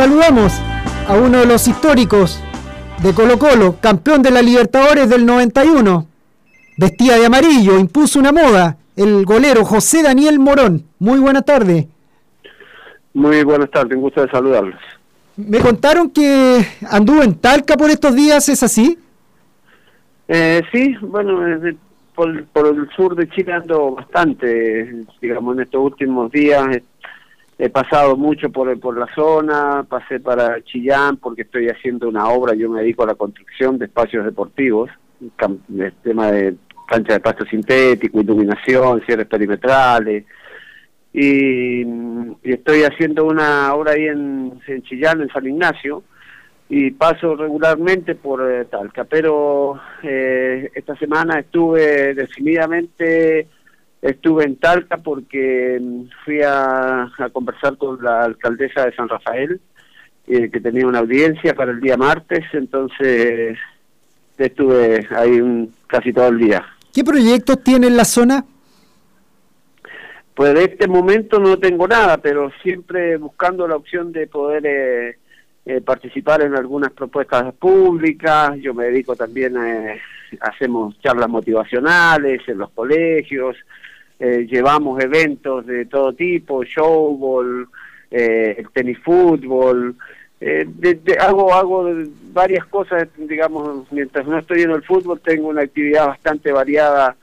Saludamos a uno de los históricos de Colo Colo, campeón de la Libertadores del 91. Vestía de amarillo, impuso una moda, el golero José Daniel Morón. Muy buena tarde. Muy buenas tardes, un gusto de saludarlos. Me contaron que anduvo en Talca por estos días, ¿es así? Eh, sí, bueno, desde- por, por el sur de Chile ando bastante, digamos, en estos últimos días he, pasado mucho por, por la zona, pasé para Chillán porque estoy haciendo una obra, yo me dedico a la construcción de espacios deportivos, el tema de cancha de pasto sintético, iluminación, cierres perimetrales, y, estoy haciendo una obra ahí en, Chillán, en San Ignacio, y paso regularmente por eh, Talca, pero eh, esta semana estuve decididamente, estuve en Talca porque mm, fui a, a conversar con la alcaldesa de San Rafael, eh, que tenía una audiencia para el día martes, entonces estuve ahí un- casi todo el día. ¿Qué proyectos tiene en la zona? Pues de este momento no tengo nada, pero siempre buscando la opción de poder eh, eh, participar en algunas propuestas públicas. Yo me dedico también a, hacemos charlas motivacionales en los colegios, eh, llevamos eventos de todo tipo, showball, eh, tenis fútbol, eh, de- hago hago varias cosas, digamos, mientras no estoy en el fútbol tengo una actividad bastante variada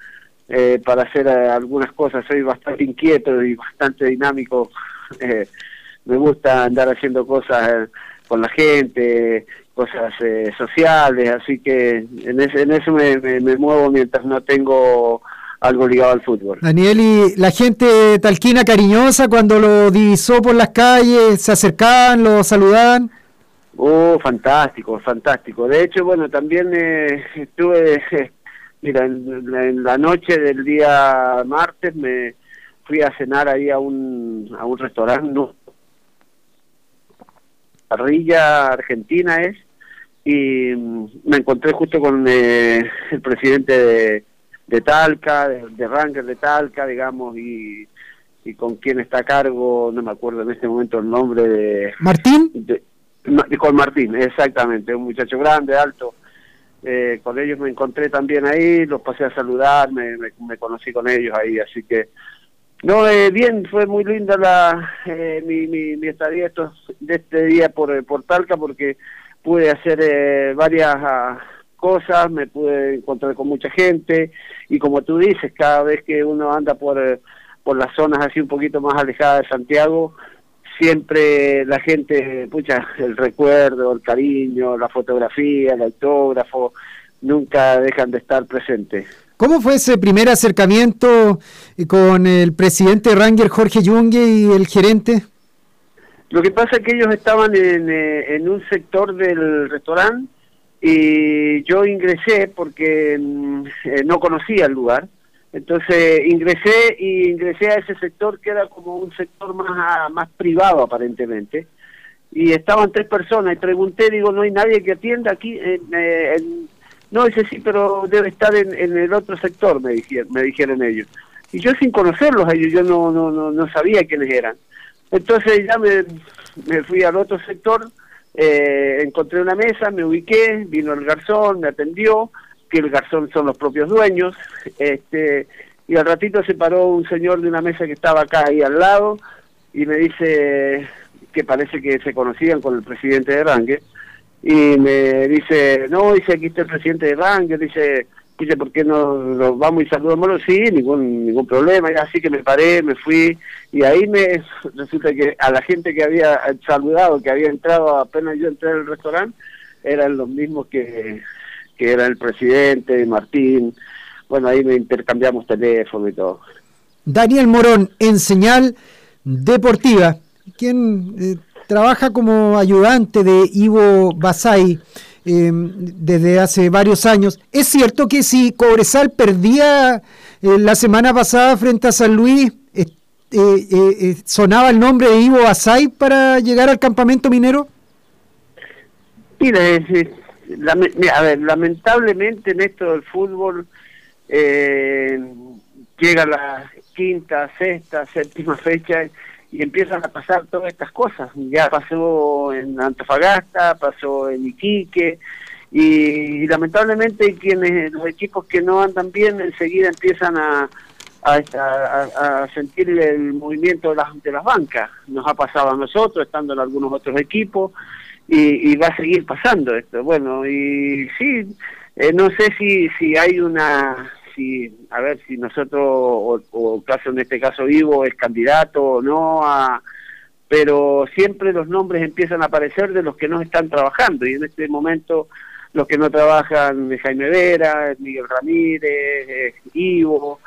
eh, para hacer eh, algunas cosas. Soy bastante inquieto y bastante dinámico. Eh, me gusta andar haciendo cosas eh, con la gente, cosas sociales, así que en, ese, en eso me, me- me muevo mientras no tengo algo ligado al fútbol. Daniel, y la gente talquina cariñosa cuando lo divisó por las calles, se acercaban, lo saludaban. Oh, fantástico, fantástico. De hecho, bueno, también eh, estuve, mira, en, la- en la noche del día martes me fui a cenar ahí a un, a un restaurante, ¿no? Parrilla Argentina es, y mm, me encontré justo con eh, el presidente de, de Talca, de, de Ranger de Talca, digamos, y, y con quien está a cargo, no me acuerdo en este momento el nombre de... ¿Martín? de- con Martín, exactamente, un muchacho grande, alto. Eh, con ellos me encontré también ahí, los pasé a saludar, me, me, me conocí con ellos ahí, así que no, eh, bien, fue muy linda la eh, mi, mi, mi estadía estos, de este día por, eh, por Talca porque pude hacer eh, varias ah, cosas, me pude encontrar con mucha gente y como tú dices, cada vez que uno anda por, eh, por las zonas así un poquito más alejadas de Santiago, siempre la gente, pucha, el recuerdo, el cariño, la fotografía, el autógrafo, nunca dejan de estar presentes. ¿Cómo fue ese primer acercamiento eh, con el presidente Ranger Jorge Yungue y el gerente? Lo que pasa es que ellos estaban en, eh, en un sector del restaurante y yo ingresé porque mm, eh, no conocía el lugar. Entonces ingresé y ingresé a ese sector que era como un sector más, ah, más privado aparentemente. Y estaban tres personas y pregunté, digo, no hay nadie que atienda aquí. Eh, no, dice sí, pero debe estar en, en, el otro sector, me dijeron, me dijeron ellos. Y yo sin conocerlos ellos, yo no, no, no, no sabía quiénes eran. Entonces ya me, me fui al otro sector, eh, encontré una mesa, me ubiqué, vino el garzón, me atendió, que el garzón son los propios dueños, este, y al ratito se paró un señor de una mesa que estaba acá ahí al lado y me dice que parece que se conocían con el presidente de Ranger y me dice, no, dice aquí está el presidente de Ranger, dice, dice, ¿por qué no nos vamos y saludamos? Sí, ningún ningún problema, así que me paré, me fui, y ahí me resulta que a la gente que había saludado, que había entrado apenas yo entré al restaurante, eran los mismos que, que era el presidente, Martín, bueno, ahí me intercambiamos teléfono y todo. Daniel Morón, en señal deportiva, quien eh, trabaja como ayudante de Ivo Basay eh, desde hace varios años. Es cierto que si Cobresal perdía eh, la semana pasada frente a San Luis, eh, eh, sonaba el nombre de Ivo Basay para llegar al campamento minero. Mira, a ver, lamentablemente en esto del fútbol llega la quinta, sexta, séptima fecha y empiezan a pasar todas estas cosas. Ya pasó en Antofagasta, pasó en Iquique, y, lamentablemente quienes los equipos que no andan bien enseguida empiezan a, a, sentir el movimiento de las, de las bancas. Nos ha pasado a nosotros, estando en algunos otros equipos, y, va a seguir pasando esto. Bueno, y sí, eh, no sé si, si hay una a ver si nosotros, o, caso en este caso Vivo, es candidato o no, a, pero siempre los nombres empiezan a aparecer de los que no están trabajando y en este momento los que no trabajan es Jaime Vera, Miguel Ramírez, Ivo,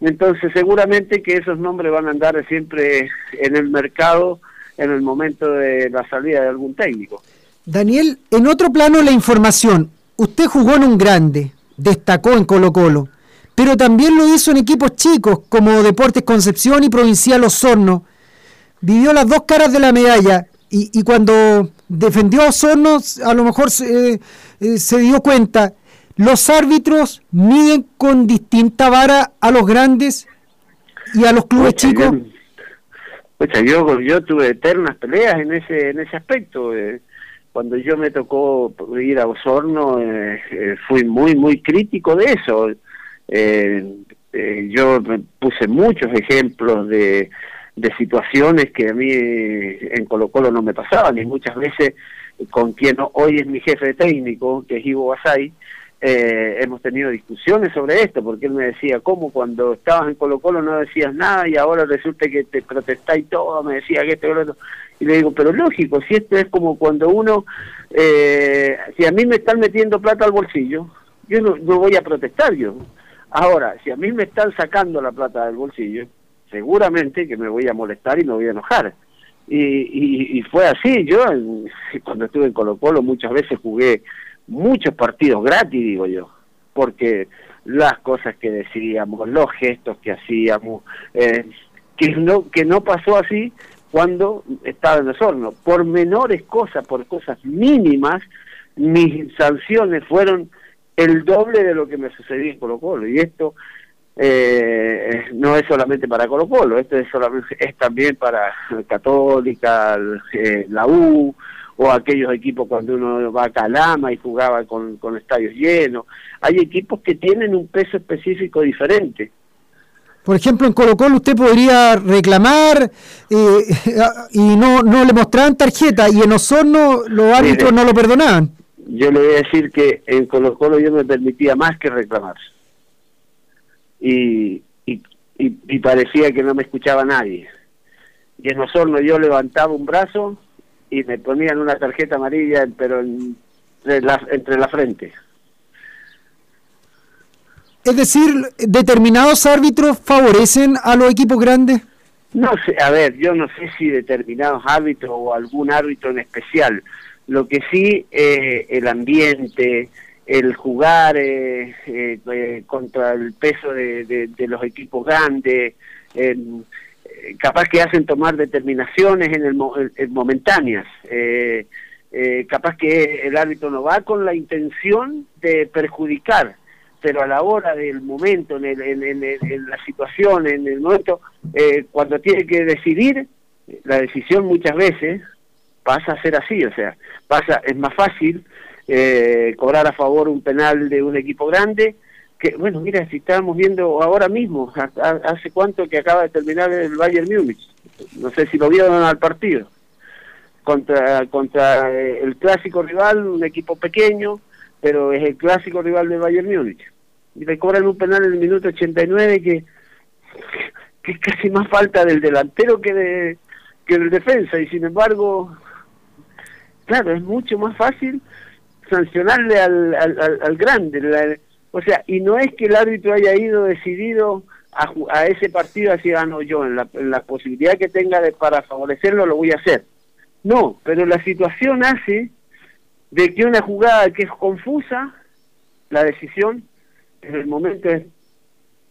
entonces seguramente que esos nombres van a andar siempre en el mercado en el momento de la salida de algún técnico. Daniel, en otro plano la información, usted jugó en un grande, destacó en Colo Colo pero también lo hizo en equipos chicos como Deportes Concepción y Provincial Osorno. Vivió las dos caras de la medalla y, cuando defendió a Osorno a lo mejor se, eh, se dio cuenta, los árbitros miden con distinta vara a los grandes y a los clubes chicos. Yo, yo, tuve eternas peleas en ese en ese aspecto. Eh, cuando yo me tocó ir a Osorno, eh, fui muy, muy crítico de eso eh, eh, yo puse muchos ejemplos de, de situaciones que a mí en Colo Colo no me pasaban y muchas veces con quien hoy es mi jefe técnico, que es Ivo Basay, eh, hemos tenido discusiones sobre esto, porque él me decía, ¿cómo cuando estabas en Colo Colo no decías nada y ahora resulta que te protestáis todo? Me decía que esto y lo Y le digo, pero lógico, si esto es como cuando uno, eh, si a mí me están metiendo plata al bolsillo, yo no, no voy a protestar yo. Ahora, si a mí me están sacando la plata del bolsillo, seguramente que me voy a molestar y me voy a enojar. Y, y, fue así, yo cuando estuve en Colo Colo muchas veces jugué muchos partidos gratis, digo yo, porque las cosas que decíamos, los gestos que hacíamos, eh, que, no, que no pasó así cuando estaba en el horno. Por menores cosas, por cosas mínimas, mis sanciones fueron el doble de lo que me sucedió en Colo Colo. Y esto eh, no es solamente para Colo Colo, esto es, solamente, es también para Católica, eh, la U, o aquellos equipos cuando uno va a Calama y jugaba con, con estadios llenos. Hay equipos que tienen un peso específico diferente. Por ejemplo, en Colo Colo usted podría reclamar eh, y no, no le mostraban tarjeta y en Osorno los árbitros no lo perdonaban yo le voy a decir que en Colo Colo yo me permitía más que reclamar. Y, y, y, parecía que no me escuchaba nadie. y en Osorno yo levantaba un brazo y me ponían una tarjeta amarilla, pero entre la, entre la frente. Es decir, determinados árbitros favorecen a los equipos grandes. No sé, a ver, yo no sé si determinados árbitros o algún árbitro en especial. Lo que sí, eh, el ambiente, el jugar eh, eh, eh, contra el peso de, los equipos grandes, eh, capaz que hacen tomar determinaciones en el, en momentáneas. Capaz que el árbitro no va con la intención de perjudicar, pero a la hora del momento, en, el, en, en- en la situación, en el momento, cuando tiene que decidir, la decisión muchas veces pasa a ser así, o sea, pasa es más fácil eh, cobrar a favor un penal de un equipo grande que, bueno, mira, si estábamos viendo ahora mismo, ha- ha- hace cuánto que acaba de terminar el Bayern Múnich, no sé si lo vieron al partido, contra, contra eh, el clásico rival, un equipo pequeño, pero es el clásico rival del Bayern Múnich. Y le cobran un penal en el minuto 89 que, que es casi más falta del delantero que, de, que del defensa, y sin embargo, claro, es mucho más fácil sancionarle al, al, grande. la- o sea, y no es que el árbitro haya ido decidido a, ese partido así gano yo, en la, en la posibilidad que tenga de para favorecerlo lo voy a hacer. No, pero la situación hace de que una jugada que es confusa, la decisión en el momento es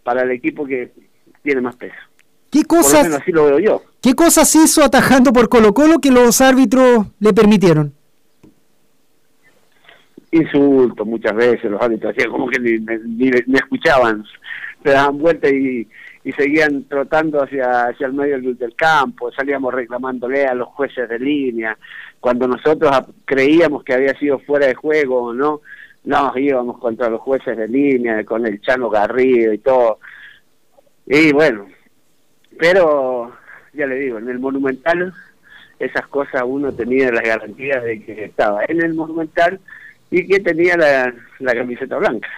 para el equipo que tiene más peso. ¿Qué Por lo cosas, menos así lo veo yo. ¿Qué cosas hizo atajando por Colo Colo que los árbitros le permitieron? insultos muchas veces, los árbitros hacían como que ni, ni, ni escuchaban, se daban vuelta y, y seguían trotando hacia, hacia el medio del, del campo, salíamos reclamándole a los jueces de línea, cuando nosotros creíamos que había sido fuera de juego, ¿no? Nos íbamos contra los jueces de línea, con el Chano Garrido y todo. Y bueno, pero ya le digo, en el Monumental esas cosas uno tenía las garantías de que estaba en el Monumental y que tenía la, la camiseta blanca.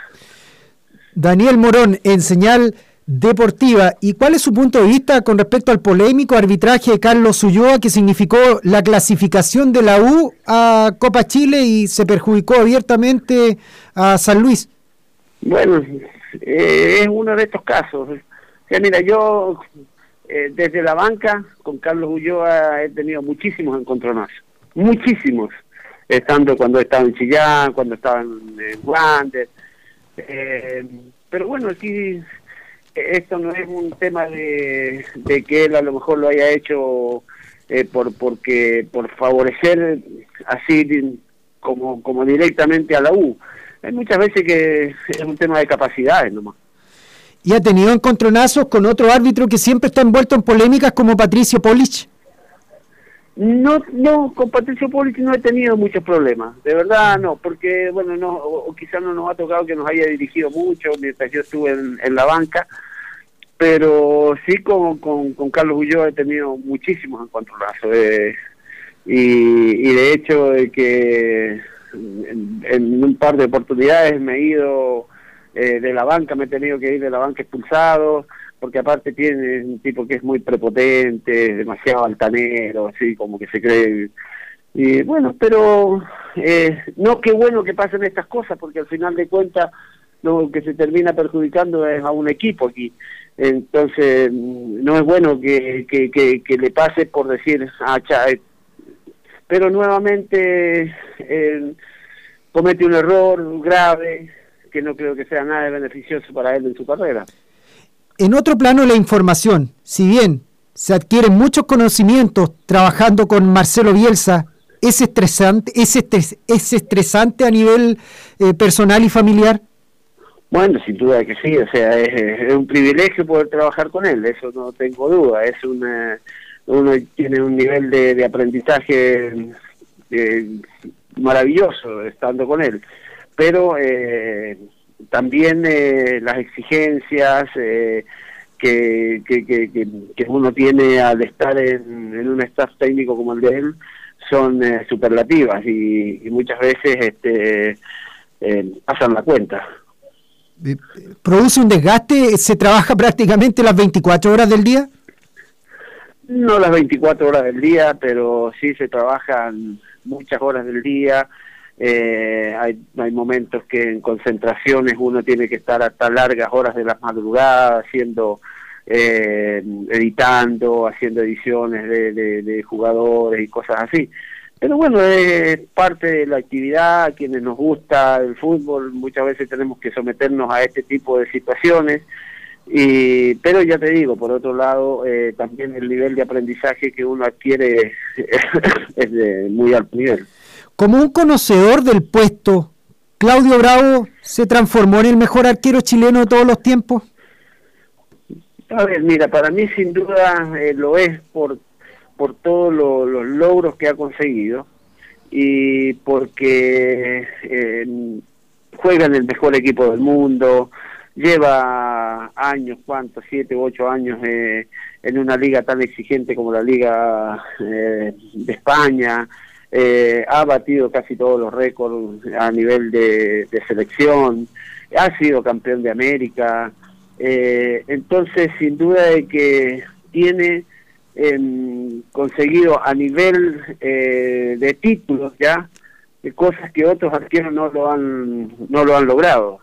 Daniel Morón, en señal deportiva. ¿Y cuál es su punto de vista con respecto al polémico arbitraje de Carlos Ulloa que significó la clasificación de la U a Copa Chile y se perjudicó abiertamente a San Luis? Bueno, eh, es uno de estos casos. O sea, mira, yo eh, desde la banca con Carlos Ulloa he tenido muchísimos encontronazos, muchísimos, estando cuando estaba en Chillán, cuando estaba en, Wander. Eh, pero bueno, aquí eh, esto no es un tema de, que él a lo mejor lo haya hecho eh, por porque por favorecer así como como directamente a la U. Hay muchas veces que es un tema de capacidades nomás. Y ha tenido encontronazos con otro árbitro que siempre está envuelto en polémicas como Patricio Polich. No, no, con Patricio Polich no he tenido muchos problemas, de verdad no, porque bueno, no, o, quizás no nos ha tocado que nos haya dirigido mucho mientras yo estuve en, la banca, pero sí con, con, con Carlos Ulloa he tenido muchísimos encontronazos, eh, y, y de hecho eh, que en, en un par de oportunidades me he ido eh, de la banca, me he tenido que ir de la banca expulsado, porque aparte tiene un tipo que es muy prepotente, demasiado altanero, así como que se cree. Y bueno, pero eh, no qué bueno que pasen estas cosas, porque al final de cuentas lo que se termina perjudicando es a un equipo aquí. Entonces, mm, no es bueno que, que, que, le pase por decir, ah, cha, eh, pero nuevamente eh, comete un error grave que no creo que sea nada beneficioso para él en su carrera. En otro plano, la información. Si bien se adquieren muchos conocimientos trabajando con Marcelo Bielsa, ¿es estresante, es estres- es estresante a nivel eh, personal y familiar? Bueno, sin duda que sí, o sea, es, es un privilegio poder trabajar con él, eso no tengo duda, es una, uno tiene un nivel de, de aprendizaje eh, maravilloso estando con él, pero eh, también eh, las exigencias eh, que, que, que, que- uno tiene al estar en, en un staff técnico como el de él son eh, superlativas y, y muchas veces este, eh, pasan la cuenta. ¿Produce un desgaste? ¿Se trabaja prácticamente las 24 horas del día? No las 24 horas del día, pero sí se trabajan muchas horas del día. Eh, hay, momentos que en concentraciones uno tiene que estar hasta largas horas de las madrugadas haciendo, eh, editando, haciendo ediciones de, de, de jugadores y cosas así. Pero bueno, es parte de la actividad, a quienes nos gusta el fútbol, muchas veces tenemos que someternos a este tipo de situaciones. Y, pero ya te digo, por otro lado, eh, también el nivel de aprendizaje que uno adquiere es de muy alto nivel. Como un conocedor del puesto, ¿Claudio Bravo se transformó en el mejor arquero chileno de todos los tiempos? A ver, mira, para mí sin duda eh, lo es por por todos lo, los logros que ha conseguido y porque eh, juega en el mejor equipo del mundo, lleva años, ¿cuántos? Siete u ocho años eh, en una liga tan exigente como la Liga eh, de España, eh, ha batido casi todos los récords a nivel de, de selección, ha sido campeón de América, eh, entonces sin duda de que tiene eh, conseguido a nivel eh, de títulos ya de cosas que otros arqueros no lo han no lo han logrado.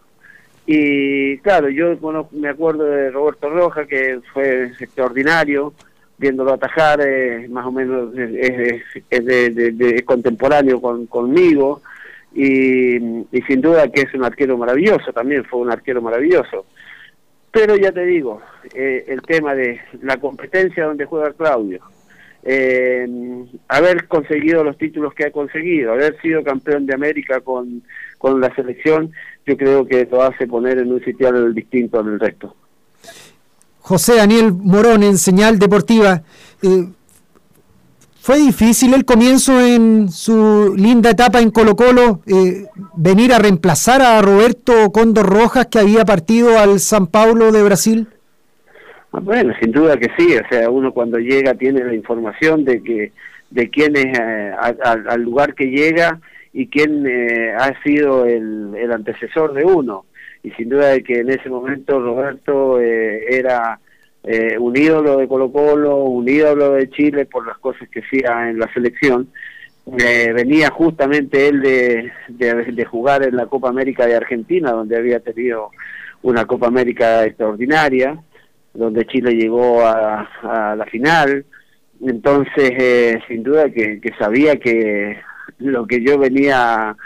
Y claro yo conozco, me acuerdo de Roberto Roja que fue extraordinario viéndolo atajar eh, más o menos es, es de, de, contemporáneo con, conmigo y, y sin duda que es un arquero maravilloso también fue un arquero maravilloso pero ya te digo, eh, el tema de la competencia donde juega Claudio, eh, haber conseguido los títulos que ha conseguido, haber sido campeón de América con, con la selección, yo creo que lo hace poner en un sitial distinto del resto. José Daniel Morón en Señal Deportiva. Eh, ¿Fue difícil el comienzo en su linda etapa en Colo Colo eh, venir a reemplazar a Roberto Condor Rojas que había partido al San Paulo de Brasil? Ah, bueno, sin duda que sí, o sea, uno cuando llega tiene la información de que de quién es eh, al, lugar que llega y quién eh, ha sido el, antecesor de uno. Y sin duda de que en ese momento Roberto eh, era eh, un ídolo de Colo Colo, un ídolo de Chile por las cosas que hacía en la selección. Eh, venía justamente él de, de, jugar en la Copa América de Argentina, donde había tenido una Copa América extraordinaria, donde Chile llegó a, a la final. Entonces, eh, sin duda que, que, sabía que lo que yo venía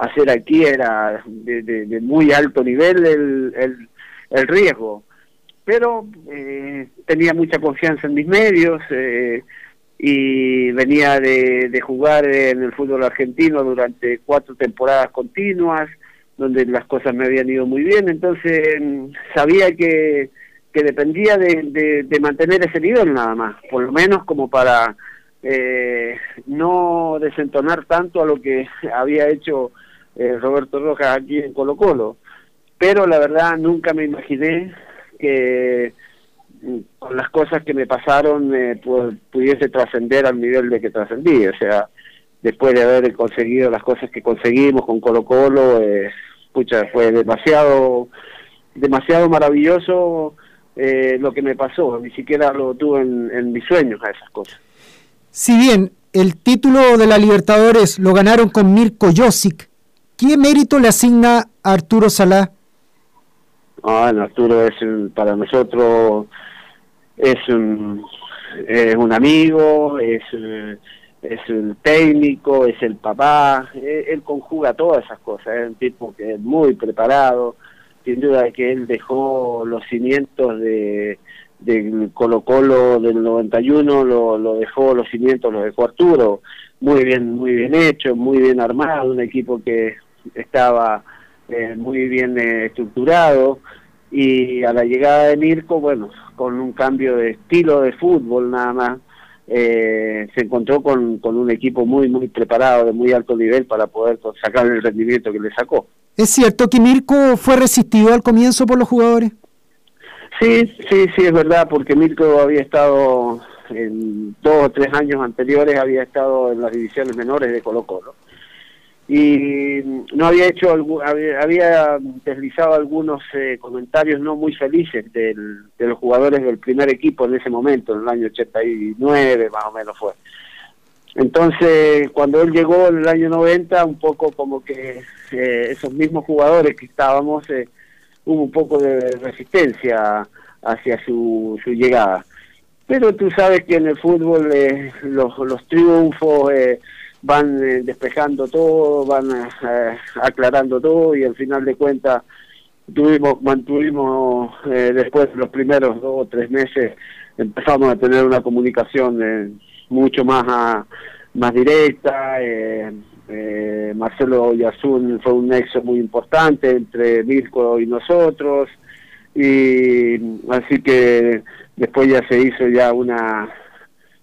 hacer aquí era de, de muy alto nivel el, el, el riesgo. Pero eh, tenía mucha confianza en mis medios eh, y venía de, de, jugar en el fútbol argentino durante cuatro temporadas continuas, donde las cosas me habían ido muy bien, entonces sabía que, que dependía de, de, de mantener ese nivel nada más, por lo menos como para eh, no desentonar tanto a lo que había hecho eh, Roberto Rojas aquí en Colo Colo. Pero la verdad nunca me imaginé que mm, con las cosas que me pasaron eh, pudiese trascender al nivel de que trascendí, o sea, después de haber conseguido las cosas que conseguimos con Colo Colo, eh, fue demasiado, demasiado maravilloso eh, lo que me pasó, ni siquiera lo tuve en, en mis sueños a esas cosas. Si bien el título de la Libertadores lo ganaron con Mirko Josic, ¿qué mérito le asigna Arturo Salá? Ah, Arturo es para nosotros es un, es un amigo, es, es el técnico, es el papá, él, él, conjuga todas esas cosas, es un tipo que es muy preparado, sin duda que él dejó los cimientos de del Colo Colo del 91, lo, lo dejó, los cimientos los dejó Arturo, muy bien, muy bien hecho, muy bien armado, un equipo que estaba eh, muy bien eh, estructurado y a la llegada de Mirko, bueno, con un cambio de estilo de fútbol nada más, eh, se encontró con, con un equipo muy, muy preparado, de muy alto nivel para poder sacar el rendimiento que le sacó. ¿Es cierto que Mirko fue resistido al comienzo por los jugadores? Sí, sí, sí, es verdad, porque Mirko había estado en dos o tres años anteriores, había estado en las divisiones menores de Colo Colo y no había hecho había, deslizado algunos eh, comentarios no muy felices del, de los jugadores del primer equipo en ese momento, en el año 89 más o menos fue. Entonces, cuando él llegó en el año 90, un poco como que eh, esos mismos jugadores que estábamos, eh, hubo un poco de resistencia hacia su, su llegada. Pero tú sabes que en el fútbol los, los triunfos van eh, despejando todo, van eh, aclarando todo y al final de cuentas tuvimos, mantuvimos eh, después de los primeros dos o tres meses empezamos a tener una comunicación mucho más más directa. Marcelo Yasun fue un nexo muy importante entre Mirko y nosotros y así que después ya se hizo ya una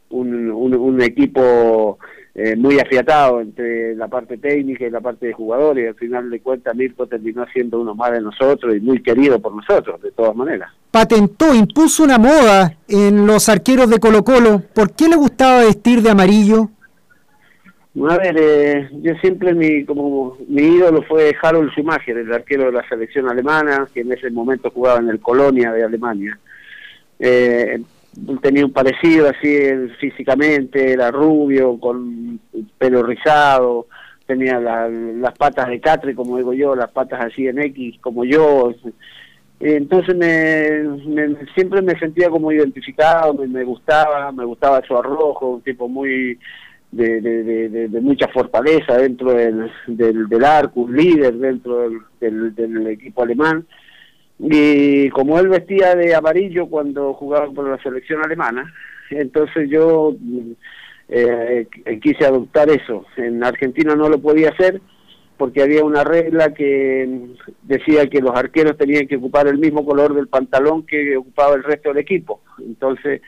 un, un equipo eh, muy afiatado entre la parte técnica y la parte de jugadores. Y al final de cuentas, Mirko terminó siendo uno más de nosotros y muy querido por nosotros, de todas maneras. Patentó, impuso una moda en los arqueros de Colo Colo. ¿Por qué le gustaba vestir de amarillo? A ver, eh, yo siempre mi como mi ídolo fue Harold Schumacher, el arquero de la selección alemana, que en ese momento jugaba en el Colonia de Alemania. Eh, tenía un parecido así físicamente, era rubio, con pelo rizado, tenía las patas de catre, como digo yo, las patas así en X, como yo. Entonces me, siempre me sentía como identificado, me, gustaba, me gustaba su arrojo, un tipo muy de, de, mucha fortaleza dentro del, del, arco, un líder dentro del, del equipo alemán y como él vestía de amarillo cuando jugaba por la selección alemana, entonces yo eh, quise adoptar eso. En Argentina no lo podía hacer porque había una regla que decía que los arqueros tenían que ocupar el mismo color del pantalón que ocupaba el resto del equipo. Entonces,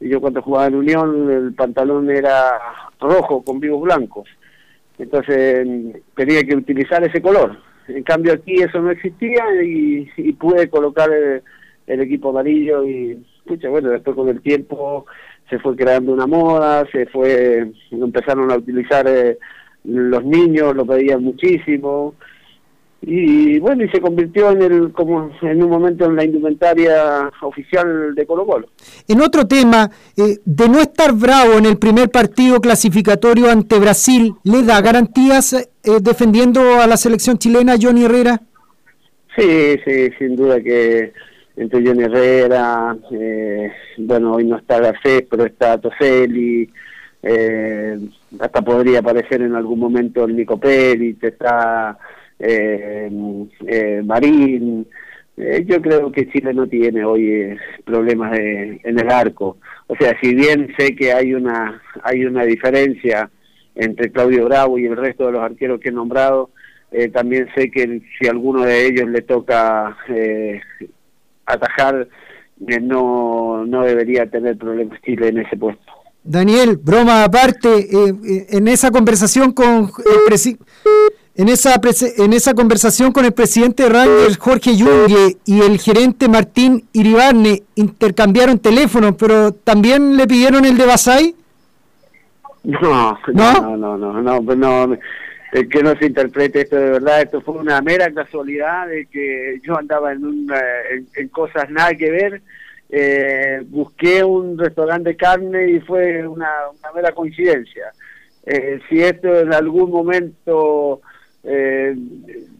yo cuando jugaba en Unión, el pantalón era rojo con vivos blancos. Entonces, tenía que utilizar ese color. En cambio aquí eso no existía y, pude colocar el, equipo amarillo y, escucha, bueno, después con el tiempo se fue creando una moda, se fue, empezaron a utilizar eh, los niños, lo pedían muchísimo y bueno y se convirtió en el como en un momento en la indumentaria oficial de Colo Colo. En otro tema, eh, de no estar bravo en el primer partido clasificatorio ante Brasil, ¿le da garantías eh, defendiendo a la selección chilena Johnny Herrera? Sí, sí, sin duda que entre Johnny Herrera, eh, bueno, hoy no está Garcés, pero está Toselli, hasta podría aparecer en algún momento el Nico Pérez, está eh, eh, Marín. Eh, yo creo que Chile no tiene hoy eh, problemas de, en el arco. O sea, si bien sé que hay una hay una diferencia entre Claudio Bravo y el resto de los arqueros que he nombrado, también sé que si alguno de ellos le toca atajar, no, no debería tener problemas Chile en ese puesto. Daniel, broma aparte, en esa conversación con el presidente en esa, en esa conversación con el presidente de Rangers, Jorge Yungue, y el gerente Martín Iribarne, intercambiaron teléfonos, pero también le pidieron el de Basay. No, no, no, no, no, no, no, que no se interprete esto de verdad, esto fue una mera casualidad de que yo andaba en, una, en, cosas nada que ver, eh, busqué un restaurante de carne y fue una, mera coincidencia. Eh, si esto en algún momento eh,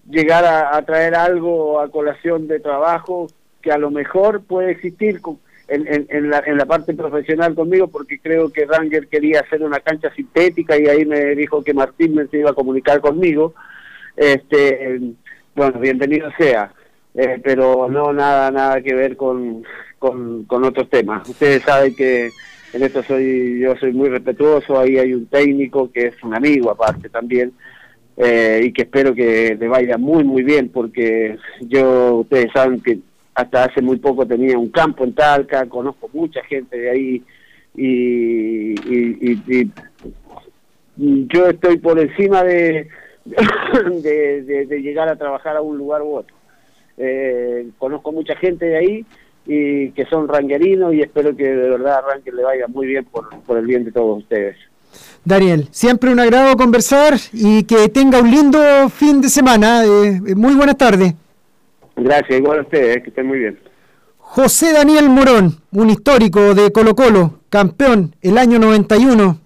llegar a, traer algo a colación de trabajo que a lo mejor puede existir en, en, la, en la parte profesional conmigo porque creo que Ranger quería hacer una cancha sintética y ahí me dijo que Martín me se iba a comunicar conmigo. Este, bueno, bienvenido sea, eh, pero no nada nada que ver con, con, con otros temas. Ustedes saben que en esto soy yo soy muy respetuoso, ahí hay un técnico que es un amigo aparte también eh, y que espero que le vaya muy muy bien porque yo ustedes saben que hasta hace muy poco tenía un campo en Talca conozco mucha gente de ahí y, yo estoy por encima de llegar a trabajar a un lugar u otro eh, conozco mucha gente de ahí y que son ranguerinos y espero que de verdad a le vaya muy bien por, el bien de todos ustedes Daniel, siempre un agrado conversar y que tenga un lindo fin de semana. Eh, muy buenas tardes. Gracias, igual a ustedes, que estén muy bien. José Daniel Morón, un histórico de Colo Colo, campeón el año 91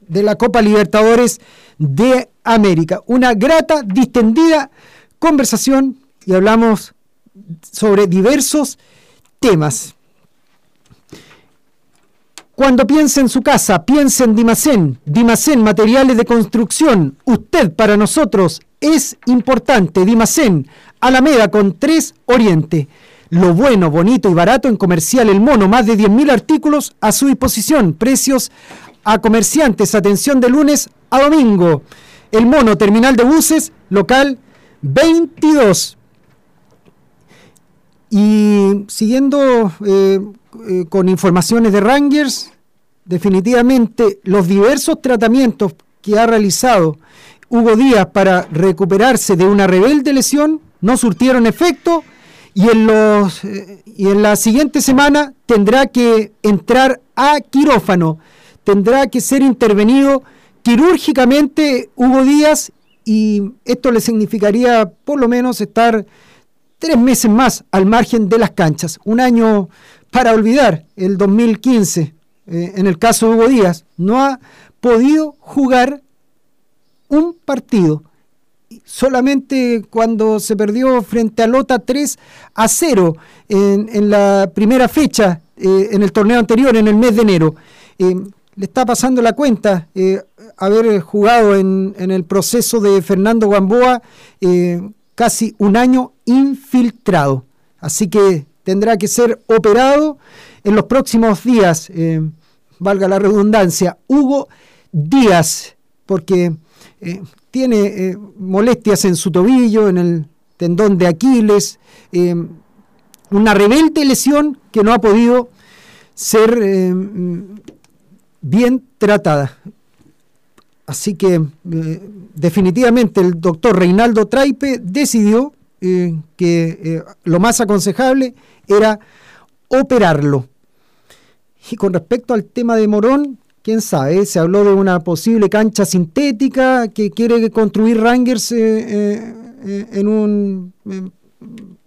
de la Copa Libertadores de América. Una grata, distendida conversación y hablamos sobre diversos temas. Cuando piense en su casa, piense en Dimacén. Dimacén, materiales de construcción. Usted para nosotros es importante. Dimacén, Alameda con 3 Oriente. Lo bueno, bonito y barato en Comercial El Mono. Más de 10.000 artículos a su disposición. Precios a comerciantes. Atención de lunes a domingo. El Mono, terminal de buses, local 22. Y siguiendo eh, eh, con informaciones de Rangers, definitivamente los diversos tratamientos que ha realizado Hugo Díaz para recuperarse de una rebelde lesión no surtieron efecto y en, los, eh, y en la siguiente semana tendrá que entrar a quirófano, tendrá que ser intervenido quirúrgicamente Hugo Díaz y esto le significaría por lo menos estar tres meses más al margen de las canchas. Un año para olvidar, el 2015, eh, en el caso de Hugo Díaz, no ha podido jugar un partido. Solamente cuando se perdió frente a Lota 3 a 0 en, la primera fecha, eh, en el torneo anterior, en el mes de enero. Eh, le está pasando la cuenta haber jugado en, en, el proceso de Fernando Gamboa casi un año infiltrado. Así que tendrá que ser operado en los próximos días, eh, valga la redundancia, Hugo Díaz, porque eh, tiene eh, molestias en su tobillo, en el tendón de Aquiles, una rebelde lesión que no ha podido ser bien tratada. Así que definitivamente el doctor Reinaldo Traipe decidió eh, que eh, lo más aconsejable era operarlo. Y con respecto al tema de Morón, quién sabe, se habló de una posible cancha sintética que quiere construir Rangers en un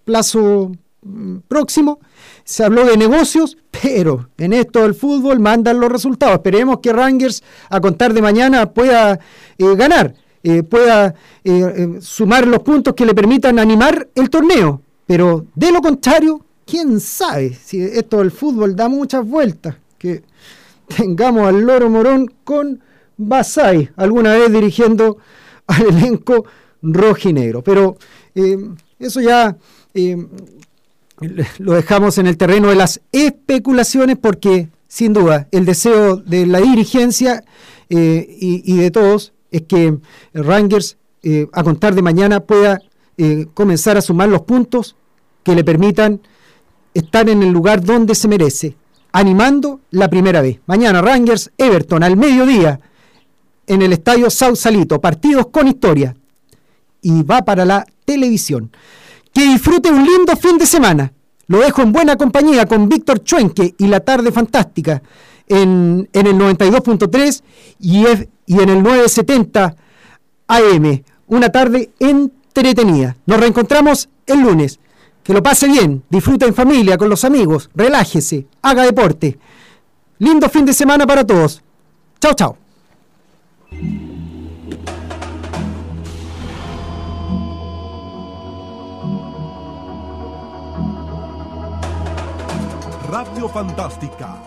plazo mm, próximo se habló de negocios, pero en esto del fútbol mandan los resultados. Esperemos que Rangers a contar de mañana pueda eh, ganar, eh, pueda eh, sumar los puntos que le permitan animar el torneo. Pero de lo contrario, quién sabe si esto del fútbol da muchas vueltas. Que tengamos al Loro Morón con Basay, alguna vez dirigiendo al elenco rojinegro. Pero eso ya lo dejamos en el terreno de las especulaciones porque sin duda el deseo de la dirigencia eh, y, de todos es que Rangers eh, a contar de mañana pueda eh, comenzar a sumar los puntos que le permitan estar en el lugar donde se merece, animando la primera vez. Mañana Rangers, Everton al mediodía en el estadio Sausalito, partidos con historia y va para la televisión. Que disfrute un lindo fin de semana. Lo dejo en buena compañía con Víctor Chuenque y la tarde fantástica en, el 92.3 y, y en el 970 AM. Una tarde entretenida. Nos reencontramos el lunes. Que lo pase bien, disfruta en familia, con los amigos, relájese, haga deporte. Lindo fin de semana para todos. Chao, chao. Radio Fantástica,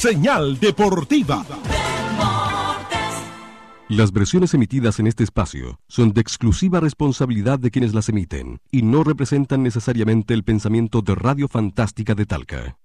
Señal Deportiva. Las versiones emitidas en este espacio son de exclusiva responsabilidad de quienes las emiten y no representan necesariamente el pensamiento de Radio Fantástica de Talca.